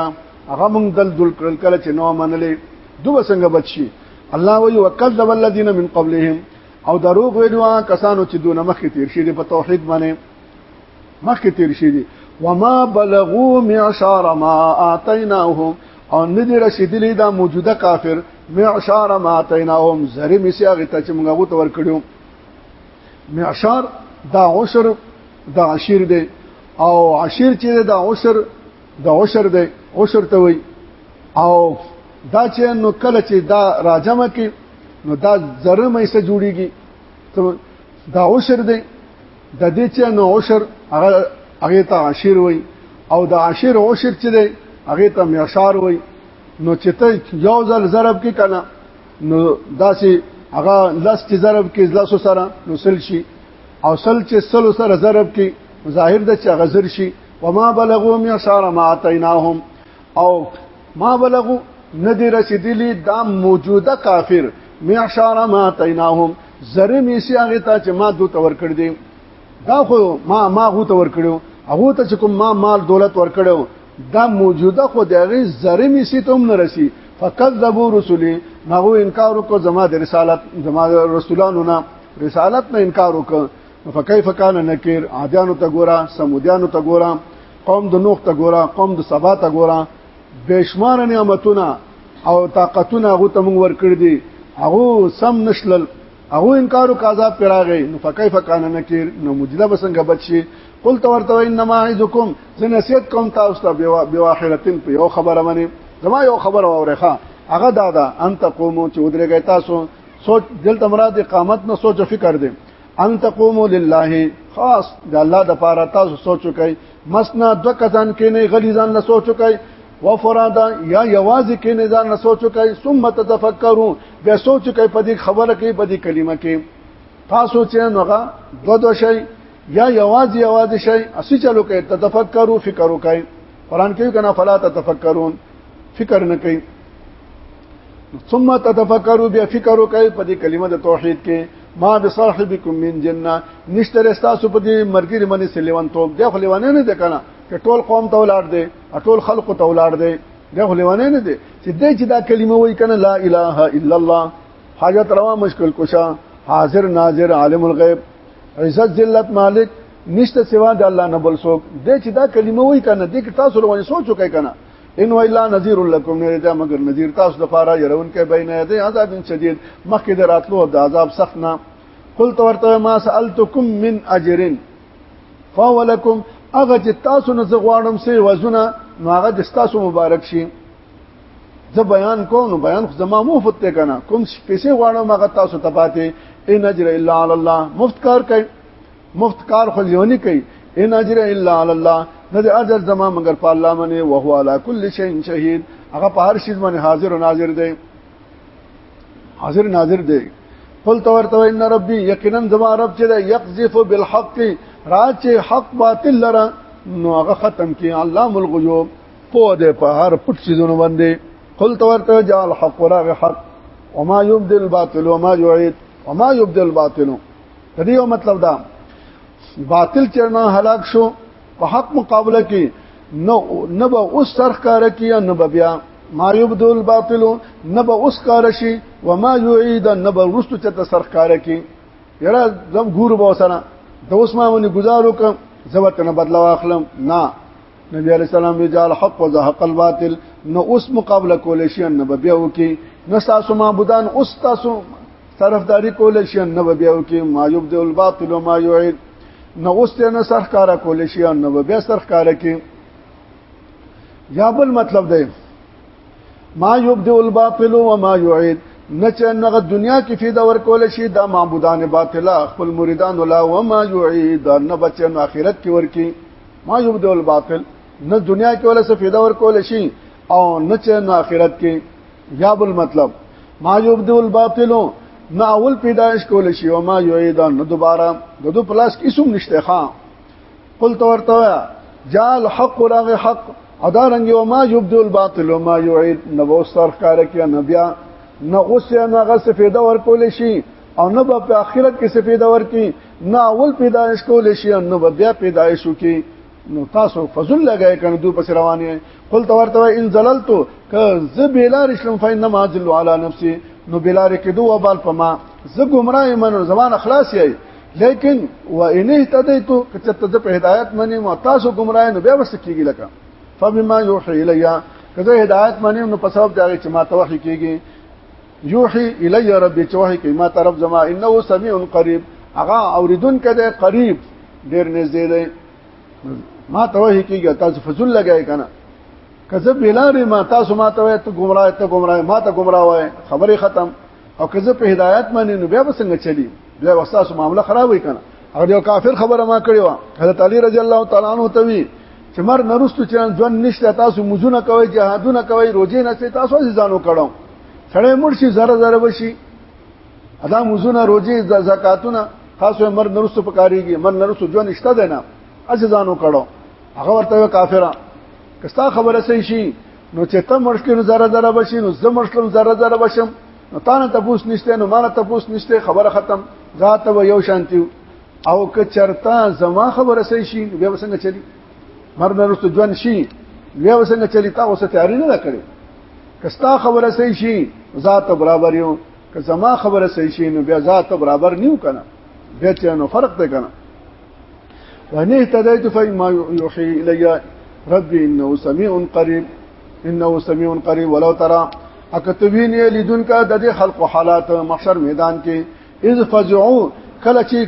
هغه مونږ دل دل کړل کله چې نو منلې دوه څنګه بچي الله وی وکذب الذين من قبلهم او دروغ ویلو کسانو چې دونه مخکې تیر شي په توحید باندې مخکې تیر شي دي وما بلغو معشار ما اتيناهم او ندی رسیدلی دا موجوده کافر معشار ما اتيناهم زری مسی هغه ته چې موږ غوته ور کړیو معشار دا عشر دا عشیر دی او عشیر چې دا عشر دا عشر دی عشر ته وي او دا چې نو کله چې دا راجمه کې نو دا زره مې سره جوړیږي دا عشر دی د دې چې نو عشر هغه هغه ته عشیر وي او د عشر عشر چې دی هغه ته معشار وي نو چې ته یو ځل ضرب کې کنه نو داسې هغه لس چې ضرب کې لاسو سره نو سل شي او سل چې سل سره ضرب کې ظاهر د چې هغه زر شي وما بلغوا معشار ما اتيناهم او ما بلغوا ندی رسیدلی دا موجوده کافر معشار ما اتيناهم زر می سي هغه ته چې ما دوی تور کړ دي دا خو ما ما غو تور کړو هغه ته چې کوم ما مال دولت ور کړو دا موجوده خو د هغه ذره می سیتوم نه رسی فکذبوا رسلی نو انکار وکړو زما د رسالت زما رسولانو نه رسالت نه انکار وکړو فکیف کان نکیر عادیانو ته ګورا سمودیانو ته ګورا قوم د نوح ته ګورا قوم د سبا ته ګورا بشمار نعمتونه او طاقتونه هغه ته موږ ورکړ دي هغه سم نشلل هغه انکار وکړ عذاب پر راغی نو فكيف كان نکیر نو مجله بسنګ بچي قل تورته انما اعذكم زنسيت کوم تاسو ته بواحرتن په یو خبره باندې زما یو خبره اورخه هغه دا ده ان تقومو چې ودرېږئ تاسو سوچ دلته مراد اقامت نه سوچ فکر دی ان تقومو لله خاص د الله د پاره تاسو سوچ وکړئ مسنا دو کسان کې نه غلی ځان نه سوچو کوي وفرادا یا یوازې کې نه ځان نه سوچو کوي ثم تتفکروا بیا سوچ کوي په دې خبره کې په دې کلمه کې تاسو چې نوغه دو دو شي یا یوازې یوازې شي اسی چلو کوي تتفکروا فکر وکړي قران کې کنه فلا تتفکرون فکر نه کوي ثم تتفکروا بیا فکر وکړئ په دې کلمه د توحید کې ما بصاحبکم من جننه نشتره تاسو په دې مرګري باندې سلیوان توپ دی خو لیوانه نه ده کنه چې ټول قوم ته ولاړ دی ټول خلق ته ولاړ دی دا خو لیوانه نه دی چې دې چې دا کلمه وایي کنه لا اله الا الله حاجت روا مشکل کشا حاضر ناظر عالم الغیب عزت ذلت مالک نشته سوا د الله نه بل څوک دې چې دا کلمه وایي کنه دې کې تاسو رواني سوچ وکړئ کنه ان و الا نذير لكم نه دا مگر نذير تاسو لپاره يرون کې بین یدی عذاب شدید مخکې دراتلو د عذاب سخت نه قل تورته ما سالتكم من اجر فهو لكم اغه چې تاسو نه زغوانم سي وزنه نو هغه د تاسو مبارک شي زه بیان کوم نو بیان خو زما مفت ته کنه کوم پیسې غواړم هغه تاسو ته پاتې ان اجر الا علی الله مفت کار کوي مفت کار خو لیونی کوي ان اجر الا علی الله نه د اجر زما مگر په الله باندې او هو علی کل شیء شهید هغه په هر شی باندې حاضر او ناظر دی حاضر ناظر دی قل تو ورته ان ربي یقینا زما رب چې یقذف بالحق راچ حق باطل لره نو هغه ختم کی علام الغیوب په دې په هر پټ چیزونو باندې قل تو ورته جال حق راغ حق وما يبدل الباطل وما يعيد وما يبدل الباطل د دې یو مطلب دا باطل چرنا هلاک شو په حق مقابله کې نو نه به اوس ترخ کار کوي نه به بیا ما یبدو الباطل نه به اوس کار شي و ما یعيد نه به رستو چته سرخ کار کوي یره زم ګور به وسره د اوس ما باندې گزارو کوم زبر کنه بدلا واخلم نه نبی علی السلام وی جال حق و زهق الباطل نو اوس مقابله کول شي نه به بیا وکي نو تاسو معبودان اوس تاسو طرفداري کول شي نه به بیا وکي ما یبدل الباطل و ما یعید نو اوس ته نه سرکارا کول شي نه به بیا سرکارا کی یا بل مطلب دی ما یبدل الباطل و ما یعید نه چې نغه دنیا کې فیدا ور کول شي دا معبودان باطله خپل مریدان ولا و ما یعید نه بچن اخرت کې ورکی ما یبدو الباطل نه دنیا کې ولا څه فایده ورکول شي او نه چې نه آخرت کې یا بل مطلب ما یبدو الباطل نه اول پیدائش کول شي او ما یعید نه دوباره د دو پلاس کې اسم نشته ها قلت ورته جاء الحق راغ حق ادا رنګ او ما یبدو الباطل او ما یعید نه وستر کار کې نه بیا نه غوسه نه غسه فایده ورکول شي او نه په آخرت کې سپیده ورکی نه اول پیدایش کول شي نو بیا پیدایش وکي نو تاسو فضل لګای کنه دوی پس روانه قل تورته ان زللتو ک ز بلا رشلم فین ما ذل علی نفسي نو بلا رکې دوه بال پما ز گمراه من زبان اخلاص یی لیکن و ان اهتدیتو کچته ته په هدایت منی مو تاسو گمراه نو بیا وس کیږي لکه فبما یوحی الیا کزه هدایت منی نو په سبب دا چې ما توحی کیږي یوحي الی ربی چې وحی کوي ما طرف زما انه سمیع قریب هغه اوریدون کده قریب ډیر نږدې دی ما ته وحی کیږي تاسو فزول لګای کنه کزه بلاره ما تاسو ما ته ته گمراه ته گمراه ما ته گمراه وای خبره ختم او کزه په هدایت باندې نو بیا وسنګ چلی بیا وساسو معاملې خراب وي کنه هغه یو کافر خبره ما کړی و حضرت علی رضی الله تعالی عنہ ته وی چې مر نرستو چې ځوان نشته تاسو مزونه کوي جهادونه کوي روزي نه تاسو ځانو کړو سړی مړ شي زره زره وشي ادا مزونه روزي زکاتونه خاصه مر نرسو پکاريږي مر نرسو ژوند شته دی نه اځه ځانو کړو هغه ورته کافره کستا خبره سي شي نو چې ته مړ شې نو زره زره وشي نو زه مړ شم زره زره وشم نو تا نه تپوس نشته نو ما نه تپوس نشته خبره ختم ذات و یو شانتیو او که چرتا زما خبره سي شي بیا وسنګ چلی مر نرسو ژوند شي بیا وسنګ چلی تا اوسه تیاری نه کړی کستا خبره صحیح شي ذات برابر یو که زما خبره صحیح شي نو بیا ذات برابر نیو کنه بیا چې نو فرق دی کنه وانه اهتديت فيما يوحي الي ربي انه سميع قريب انه سميع قريب ولو ترى اکتبین لیدون کا د خلق حالات محشر میدان کې اذ فزعوا کله چې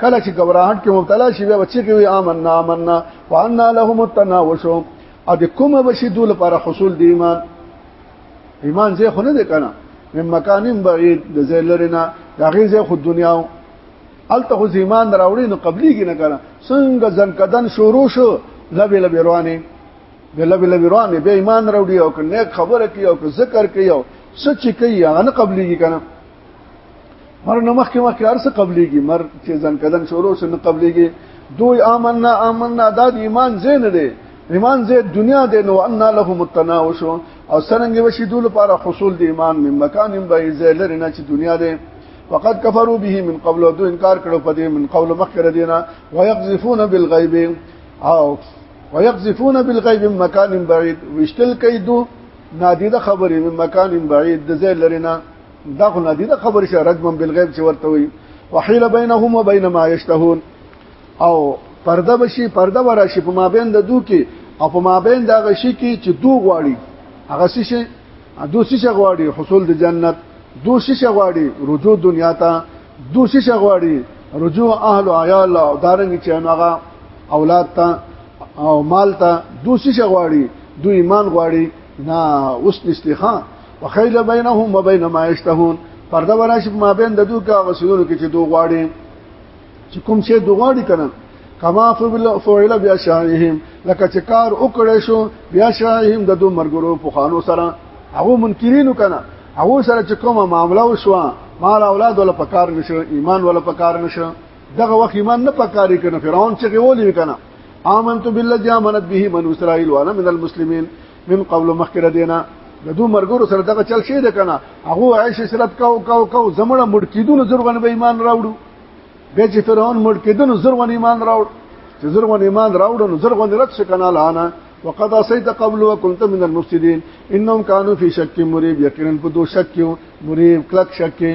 کله چې ګوراهټ کې مبتلا شي بیا بچی کوي آمنا آمنا وانا لهم التناوش او د کومه بشي دول لپاره حصول دی ایمان ایمان زه خو نه دی کنه من مکانم بعید د زلرنا دغه زه خو دنیا الته خو ایمان راوړي نو قبلي کې نه کنه څنګه ځن کدن شروع شو لبه لبه روانه بلا بلا روانه به ایمان راوړي او کنه خبره کوي او ذکر کوي او سچ کوي هغه قبلي کې کنه مر نو مخکې مخکې هر څه قبليږي مر چې ځن کدن شروع شنه قبليږي دوی آمنا آمنا دا د ایمان زین دی ایمان زی دنیا دی نو ان لهم التناوش او سرنګ وشي دوی لپاره حصول د ایمان من مکان به زیلر نه چې دنیا دی وقد كفروا به من قبل دو انکار کړو په دې من قول مخکې دینه ويقذفون بالغیب او ويقذفون بالغيب من مكان بعيد وشتل کیدو نادیده خبرې من مکان بعید د زیلر نه دا خو نه دي د خبر شه رجم بالغیب چې ورته وي وحیل بینهم وبین ما یشتهون او پرده بشي پرده ورشي په مابین د دو کې او په مابین دا غشي کې چې دو غواړي هغه شي دو شي غواړي حصول د جنت دو شي غواړي رجوع دنیا ته دو شي غواړي رجوع اهل عیال او دارنګ چې هغه اولاد ته او مال ته دو شي غواړي دو ایمان غواړي نه اوس نشته وخیل بینهم وبین ما یشتهون پرده وراشي ما بین د دوی کا وسیدونو کې چې دوه غواړي چې کوم شی دوه غواړي کنه کما فعل بیا شاههم لکه چې کار وکړې شو بیا شاههم د دوه مرګرو په خانو سره هغه منکرینو کنه هغه سره چې کومه معاملہ وشو مال اولاد ولا پکار نشه ایمان ولا پکار نشه دغه وخت ایمان نه پکاري کنه فرعون چې غولې کنه آمنت بالله جامنت به من اسرائيل وانا من المسلمين من قبل مخکې ردینا د دوه مرګورو سره دغه چل شي ده کنه هغه عائشه شرط کاو کاو کاو زمړه مړ کیدونو زرغون به ایمان راوړو به چې فرعون مړ کیدونو زرغون ایمان راوړ چې زرغون ایمان راوړو نو زرغون رد شي کنه لانا وقد اسيت قبل وكنت من المفسدين انهم كانوا في شك مريب یقینا په دو شک کې مريب کلک شک کې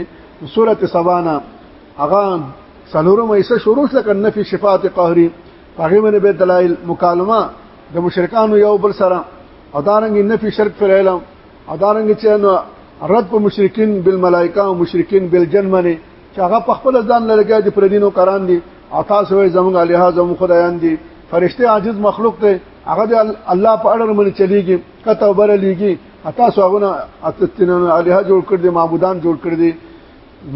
سوره سبانا اغان سلورم ایسه شروع لکه نفي شفاعت قهري هغه باندې به دلایل مکالمه د مشرکانو یو بل سره او دارنګ نفي شرک فی العلم او دارنګ چې نو رد په مشرکین بالملائکه او مشرکین بالجن باندې چې هغه په خپل ځان لګیا دي پر دینو قران دي او تاسو یې زموږ الها زموږ خدایان دي فرشته عاجز مخلوق دی هغه د الله په اړه من چلیږي کته بر لیږي اتا سوغونه اتتنن الها جوړ کړ دي معبودان جوړ کړ دي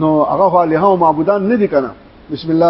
نو هغه الها او معبودان نه دي کنه بسم الله